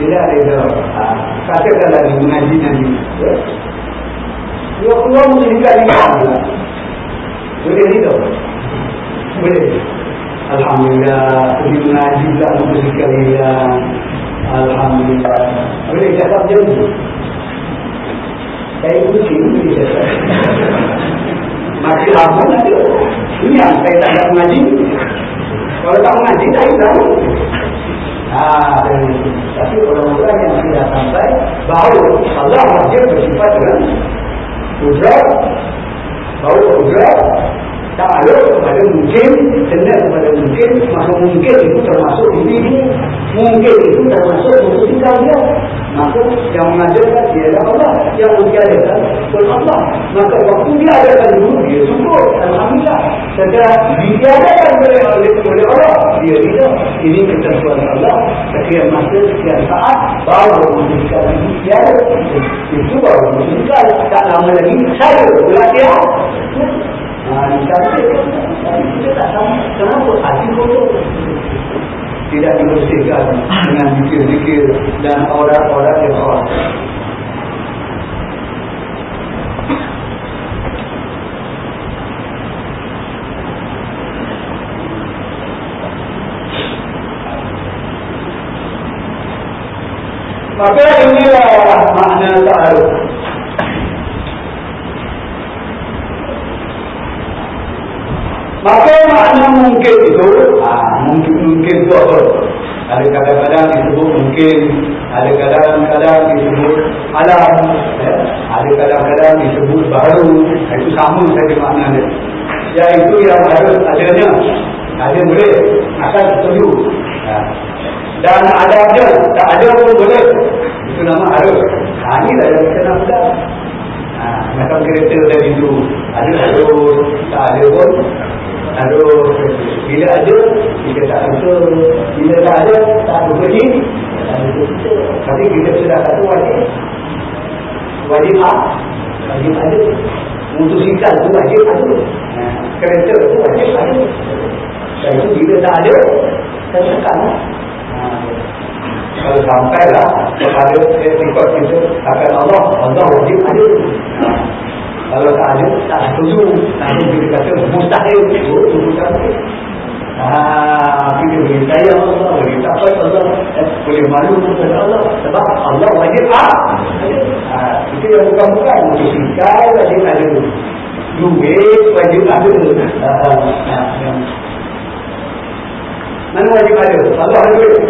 tidak ada ha, katakanlah di mengaji nanti ya dia keluar menjadikan lima. Boleh hidup? Boleh. Alhamdulillah Pergi mengaji pula Untuk sekalian Alhamdulillah. Boleh cakap je Saya Boleh cakap. Masih lama ada Ini yang saya tak nak mengaji. Kalau tak mengaji Tak tahu. Ah, tapi orang-orang yang tidak sampai bahawa Allah wajib bersifat dengan kudrat bahawa kudrat tak ada kepada mungkin kena kepada mungkin. Maka mungkin itu termasuk individu mungkin itu termasuk musikal dia. Maka yang mengajarkan dia adalah Allah. Yang mengajarkan pun Allah. Maka waktu dia adakan dulu dia syukur. Alhamdulillah. Setelah diadakan oleh oleh Allah dia tidak ini ketentuan Allah sekian masa sekian saat baru musikal ini tiada itu baru musikal tak lama lagi saya belajar Nah, kita tak sama. Kenapa hati kotor? Tidak dibersihkan dengan zikir-zikir dan orang-orang yang khas. Maka inilah makna ta'aruf. Maka makna mungkin itu ah, Mungkin mungkin itu apa? Ada kadang-kadang disebut mungkin Ada kadang-kadang disebut alam ya? Ada kadang-kadang disebut baru Itu sama saja makna dia Iaitu yang harus adanya Ada boleh Asal setuju ya. Dan ada ada Tak ada pun boleh Itu nama harus ha, Ini dah kita nak pegang ha, Macam kereta dari itu Ada harus Tak ada pun Aduh, bila ada, kita tak suka. Bila tak ada, tak ada pergi. Tapi kita sudah satu wajib. Wajib apa? Wajib ada. Motosikal tu wajib ada. Kereta tu wajib ada. Itu bila tak ada, kita tekan. Ha, kalau sampai lah kepada etikot kita akan Allah Allah wajib ada. Kalau tak ada tak setuju nanti kita kata mustahil. Itu mustahil. Ah, kita boleh sayang Allah, boleh takut Allah, eh, boleh malu kepada Allah sebab Allah wajib ah. itu yang bukan-bukan, musikai wajib ada. Duit wajib ada ah, ah, ah, mana wajib ada? Allah ada duit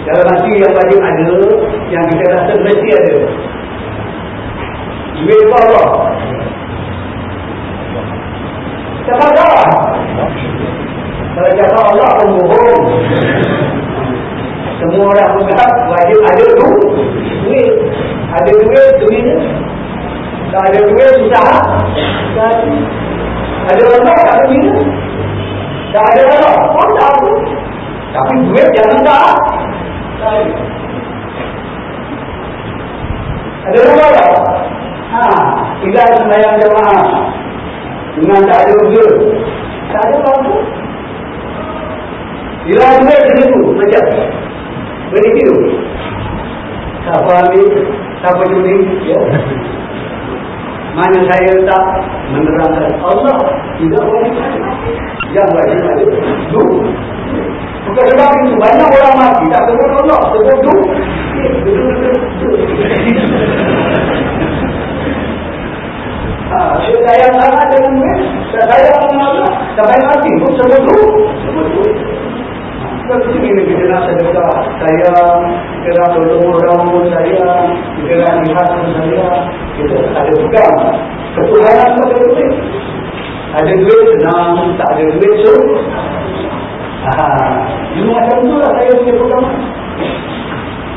kalau nanti yang wajib ada yang kita rasa mesti ada duit apa Allah Siapa Kalau cakap Allah pun bohong. Semua orang menganggap wajib ada tu. Duit. Ada duit, duit. Tak ada duit, susah. Ada Allah, tak ada duit. Tak pun tak ada. Tapi duit jangan tak. Ada Allah. Ha, tidak sembahyang jemaah. Dengan tak ada ujian. Tak ada apa-apa. Bila duit di situ, macam. Begitu. Siapa ambil, siapa judi. Ya. Mana saya tak menerangkan Allah. Tidak boleh Yang wajib ada. Du. Bukan sebab itu. Banyak orang mati. Tak sebut Allah. Sebut du. saya sayang sangat dengan saya sayang dengan Allah sampai mati pun sebut tu sebut tu Sebab ini kita nak sedekah saya nak tolong orang pun saya kita nak lihat pun saya kita ada pegang ketuhanan pada duit ada duit senang tak ada duit so ini macam tu lah saya punya pegang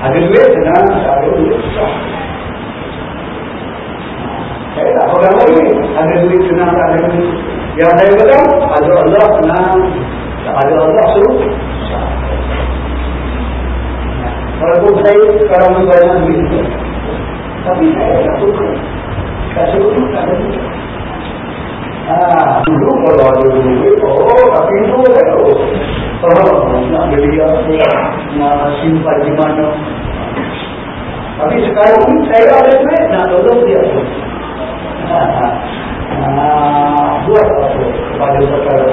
ada duit senang tak ada duit susah saya tak pegang lagi. Ada duit senang tak ada duit. Yang saya pegang, ada Allah senang. Tak ada Allah suruh. Walaupun saya sekarang ni banyak duit. Tapi saya tak suka. Tak suka, tak ada. Ah, dulu kalau ada duit, oh, tapi itu kan, oh. Oh, nak beli apa, nak simpan di mana. Tapi sekarang ni saya ada duit, nak tolong dia. buat apa kepada perkara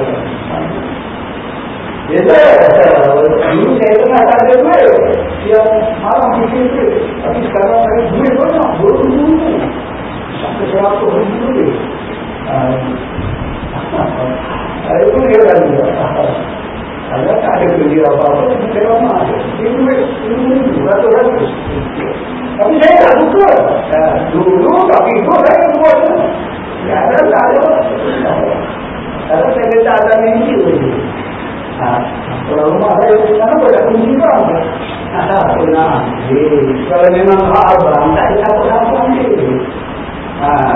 Mimpi lagi. Kalau rumah saya, kenapa tak kunci bang? Ha, pernah. Kalau memang hak abang, tak ada siapa-siapa ambil.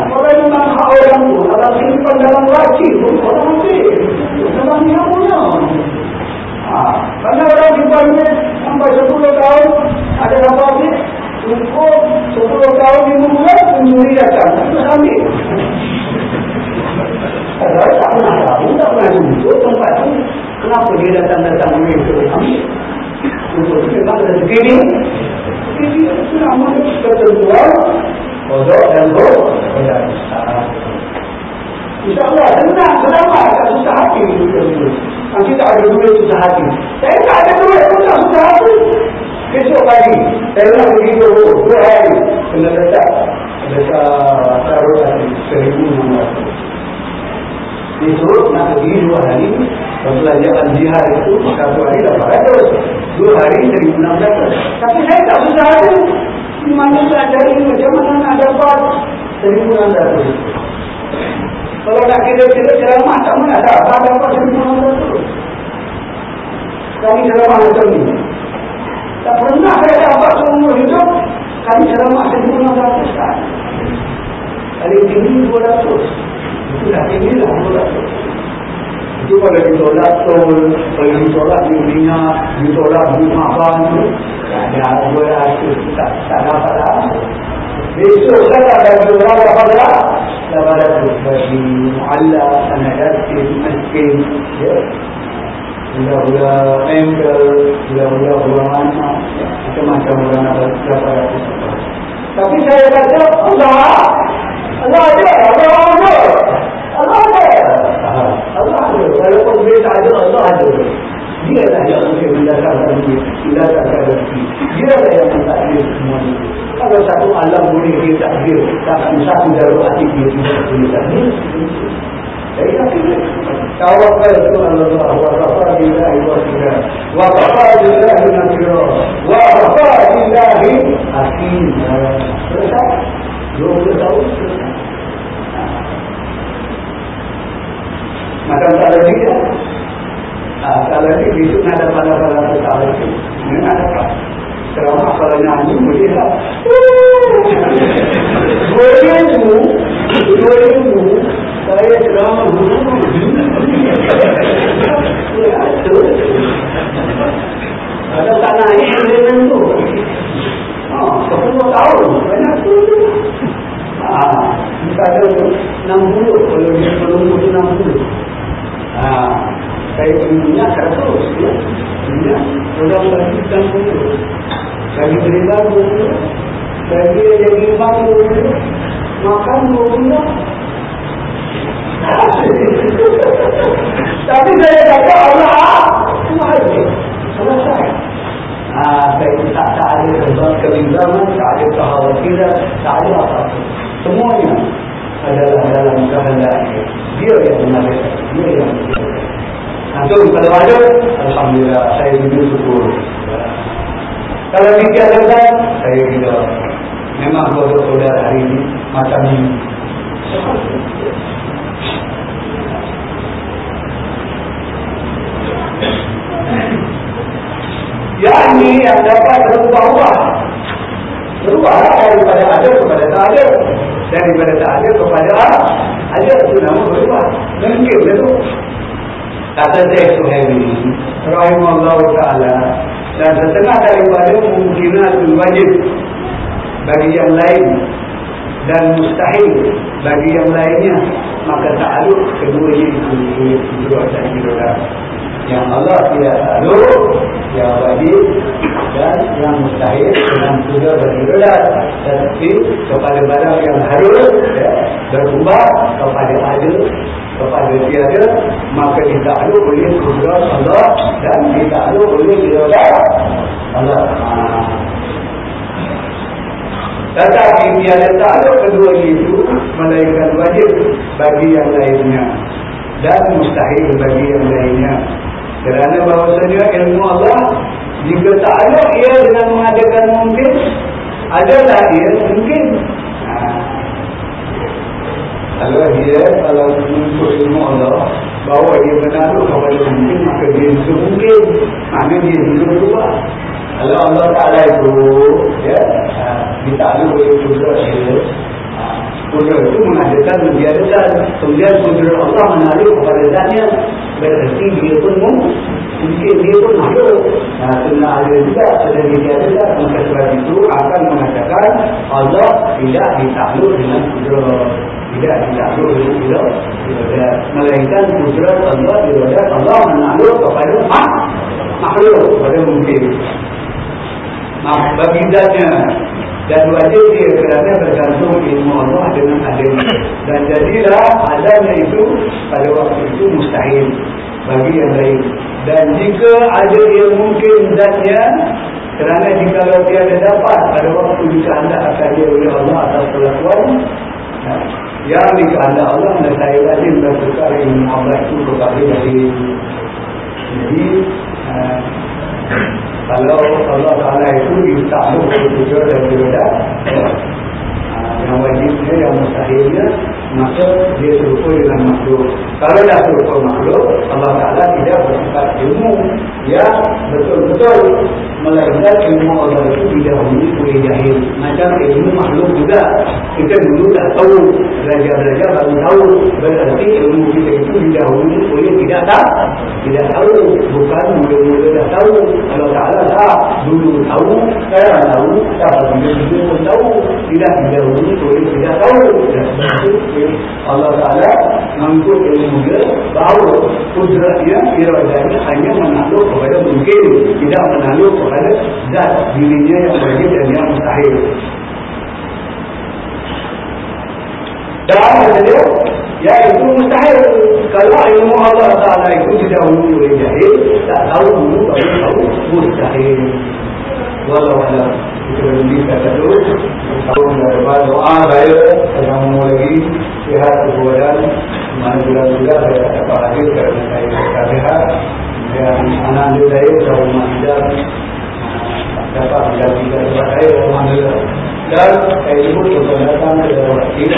Kalau memang hak orang tu, kalau simpan dalam laci pun, orang ambil. Memang dia punya. Ha, banyak orang simpan sampai 10 tahun, ada apa-apa cukup 10 tahun 5 bulan pencuri datang itu ambil tak pernah tahu tak pernah jumpa tempat tu kenapa dia datang-datang ambil itu ambil untuk itu memang rezeki ni. Rezeki itu nama ketentuan kodok dan kodok InsyaAllah senang, selamat, tak susah hati. Nanti tak ada duit susah hati. Saya tak ada duit pun tak susah hati. Besok pagi Saya nak pergi dua Dua hari. Kena letak Letak Taruhan Seribu enam ratus Besok nak pergi dua hari Pembelanjaan jihad itu Satu hari lapan ratus Dua hari seribu enam ratus. Tapi saya tak susah ada. Mana nak cari Macam mana nak dapat? Seribu enam ratus. Kalau nak kira-kira ceramah Tak mana tak dapat seribu enam ratus. Kami ceramah macam ni tak pernah saya dapat seumur hidup Kami ceramah seribu enam ratus kan Kali ini dua ratus Itu dah tinggi lah dua ratus Itu kalau ditolak tol Kalau ditolak di minyak Ditolak di makan Tak ada dua ratus Tak, tak dapat lah Besok saya ada dua ratus Dapat lah Dapat ratus Bagi mu'allah Sanadat Miskin Ya budak-budak mental, budak-budak buang anak, macam-macam orang ada berapa ratus. Tapi saya kata Allah, Allah ada, Allah ada, Allah ada, Allah ada. Walaupun dia tak ada, Allah ada. Dia lah yang mungkin mendatangkan duit, mendatangkan rezeki. Dia lah yang mentakdir semua itu. Kalau satu alam boleh dia takdir, tak satu dalam hati dia tidak boleh takdir. Tawakal itu Allah Wa kafa billahi nasira Wa kafa billahi Hakim Selesai 20 tahun selesai Macam tak ada dia ah, ada dia Besok nak ada pada-pada ada dia Ini nak dapat kalau nyanyi boleh lah Dua ilmu Dua ilmu saya ceramah dulu ada tak naik dengan tu oh, 10 tahun banyak tu ah, kita ada 60 kalau dia menunggu tu 60 ah, saya beri minyak 100 ya. minyak orang bagi 60 bagi berilah 20 bagi jadi bang 20 makan 20 tapi saya kata Allah Tuhan selesai. Ah, saya tak tak ada sebab kebimbangan, tak ada kekhawatiran, tak ada apa-apa. Semuanya adalah dalam kehendak dia yang mengalir, dia yang. Antum kalau ada, Alhamdulillah, saya juga syukur. Kalau tidak ada, saya tidak. Memang bodoh saudara hari ini macam ini. Yang ini yang dapat berubah-ubah Berubahlah daripada ada kepada tak ada Daripada tak ada kepada ada Itu nama berubah Mungkin itu Kata Syekh Suhaimi Rahimahullah Ta'ala Dan setengah daripada mungkinat wajib Bagi yang lain Dan mustahil Bagi yang lainnya Maka ta'aluk kedua ini Kedua dan kedua yang Allah tidak tahu yang wajib dan yang mustahil dengan sudah beribadat tetapi kepada barang yang harus ya, berubah kepada ada kepada tiada maka ditakluk oleh kudrat Allah dan ditakluk oleh iradat Allah. Tetapi tiada takluk kedua itu melainkan wajib bagi yang lainnya dan mustahil bagi yang lainnya. Kerana bahawasanya ilmu Allah Jika tak ada ia dengan mengadakan mungkin Adalah ia mungkin. Ha. Kalau dia Kalau untuk ilmu Allah Bahawa dia menaruh kepada mungkin Maka dia juga mungkin. Maka dia juga berubah Kalau Allah Ta'ala itu Ya ha, Ditaruh oleh juga dia. Kudrat itu mengadakan menjadikan Kemudian kudrat Allah menaruh kepada zatnya. Berarti dia pun mungkin dia pun makhluk Nah kena ada juga Sedang dia ada Maka sebab itu akan mengatakan Allah tidak ditakluk dengan kudrat Tidak ditakluk dengan kudrat Melainkan kudrat Allah Kudrat Allah menakluk kepada makhluk Kepada mungkin. Nah bagi zatnya. Dan wajib dia kerana bergantung ilmu Allah dengan adanya dan jadilah adanya itu pada waktu itu mustahil bagi yang lain. Dan jika ada yang mungkin zatnya kerana jika dia ada dapat pada waktu jika anda akan dia oleh Allah atas perlakuan yang jika anda Allah dan saya lazim bertukar ilmu Allah itu kepada dari jadi uh, kalau Allah Ta'ala itu ditakluk bertujuh dan berada yang wajibnya, yang mustahilnya maka dia serupa dengan makhluk. Kalau dah serupa makhluk Allah Ta'ala tidak bersifat ilmu. Yang betul-betul melainkan ilmu Allah itu didahului oleh jahil macam ilmu makhluk juga. Kita dulu dah tahu. Belajar-belajar baru tahu. Berarti ilmu kita itu didahului oleh tidak tahu tidak tahu. Bukan mula-mula dah tahu. Allah Ta'ala tak. Dulu tahu sekarang tahu. Tak bila-bila pun tahu. Tidak didahului oleh tidak tahu. Dan Allah Ta'ala mengikut ilmu dia bahawa kudratnya iradanya hanya menakluk kepada mungkin. Tidak menakluk kepada zat dirinya yang wajib dan yang mustahil. Dan dia itu mustahil. Kalau ilmu Allah Ta'ala itu tidak umum oleh jahil tak tahu dulu baru tahu mustahil. Walau alam kita berhenti kata dulu tahun daripada doa saya saya mau lagi sihat kebuadan mana bulan-bulan saya tak dapat hadir kerana saya tak sihat. Dan anak dia saya sudah rumah tidak dapat menjadikan sebab saya Alhamdulillah. Dan saya sebut untuk datang ke dalam wakil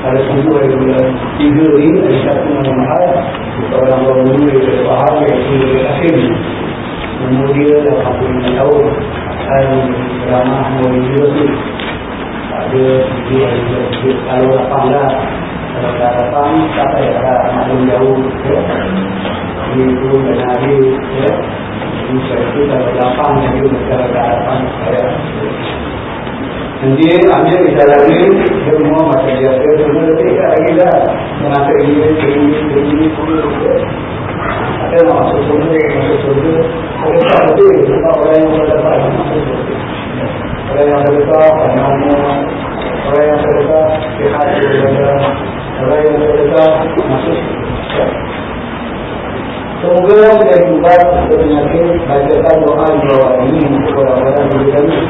ada semua bulan tiga ini ada satu nama mahal. Orang orang dulu yang faham iaitu dari Hakim umur dia dah 45 tahun. Saya ramah murid dia tu ada dia kalau lapang lah kalau tak lapang tak payah maklum jauh tu kena habis ya. ini saya tu kalau lapang jadi kalau tak lapang saya Nanti ambil ni, dia semua macam biasa, semua lebih kat lagi dah. Mengata ini, ini, ini, ini, Ada yang masuk surga, masuk surga. Ada tak betul, sebab orang yang berdapat masuk surga. Orang yang berdekat, pandangannya. Orang yang berdekat, sihat juga. Orang yang berdekat, masuk surga. Semoga kita jumpa untuk penyakit bacakan doa di bawah ini untuk orang-orang yang berjaya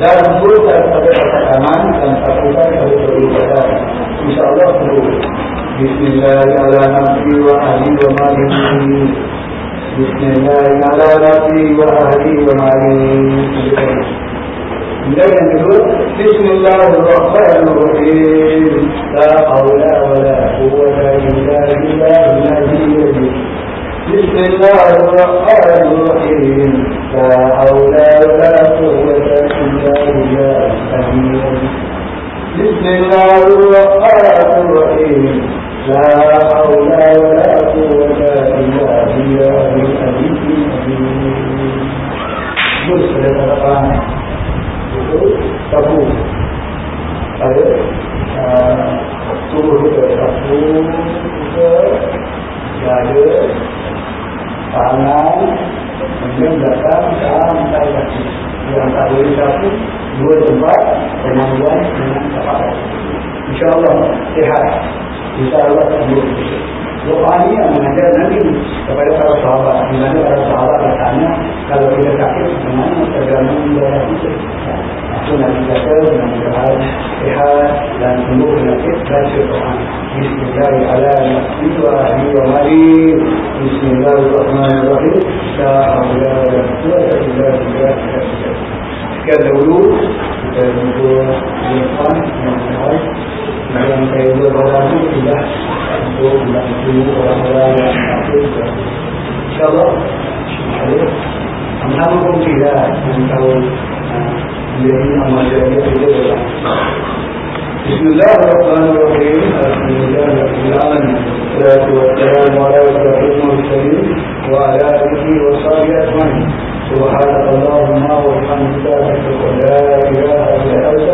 dan turut daripada pertama dan lakukan pada beribadah. InsyaAllah perlu. Bismillahirrahmanirrahim. Bismillahirrahmanirrahim ahli wa لن يقول بسم الله الرحمن الرحيم. لا حول ولا قوة إلا بالله الذي بسم الله الرحمن الرحيم. لا حول ولا قوة إلا بالله العلي. بسم الله الرحمن الرحيم. لا حول ولا قوة إلا بالله العلي. العظيم مسلم القرآن. Itu tabu. Ada tubuh kita tabu juga ada tangan kemudian belakang sampai kaki. Yang tak boleh satu dua tempat penangguan dengan kepala. insyaAllah sihat. insyaAllah sembuh doa ini yang mengajar Nabi kepada para sahabat. Di mana para sahabat bertanya kalau kita sakit bagaimana tergantung darah kita itu Nabi kata mudah-mudahan sihat dan sembuh penyakit baca doa Bismillahirrahmanirrahim. Bismillahirrahmanirrahim. Quwwata illa billah Sekian dahulu. Kita jumpa di depan. Yang baik dalam periode orang itu tidak untuk membantu orang-orang yang takut InsyaAllah Alhamdulillah pun tidak yang tahu menjadi amal-amal kita berlaku. Bismillahirrahmanirrahim. Bismillahirrahmanirrahim Bismillahirrahmanirrahim Wa ala alihi wa sahbihi Subhanallahumma wa hamdika wa la ilaha illa anta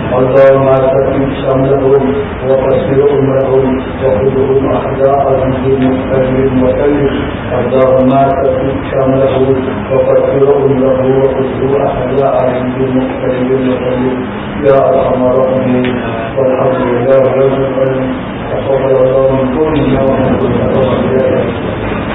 اللهم ارحم شملهم وقصر امرهم وخذهم احداءهم في مختلف وسلم اللهم ارحم شملهم وقصر له وخذوا احداءهم في مختلف وسلم يا أرحم الراحمين. والحمد لله رب العالمين. وصلى الله على كل من وحده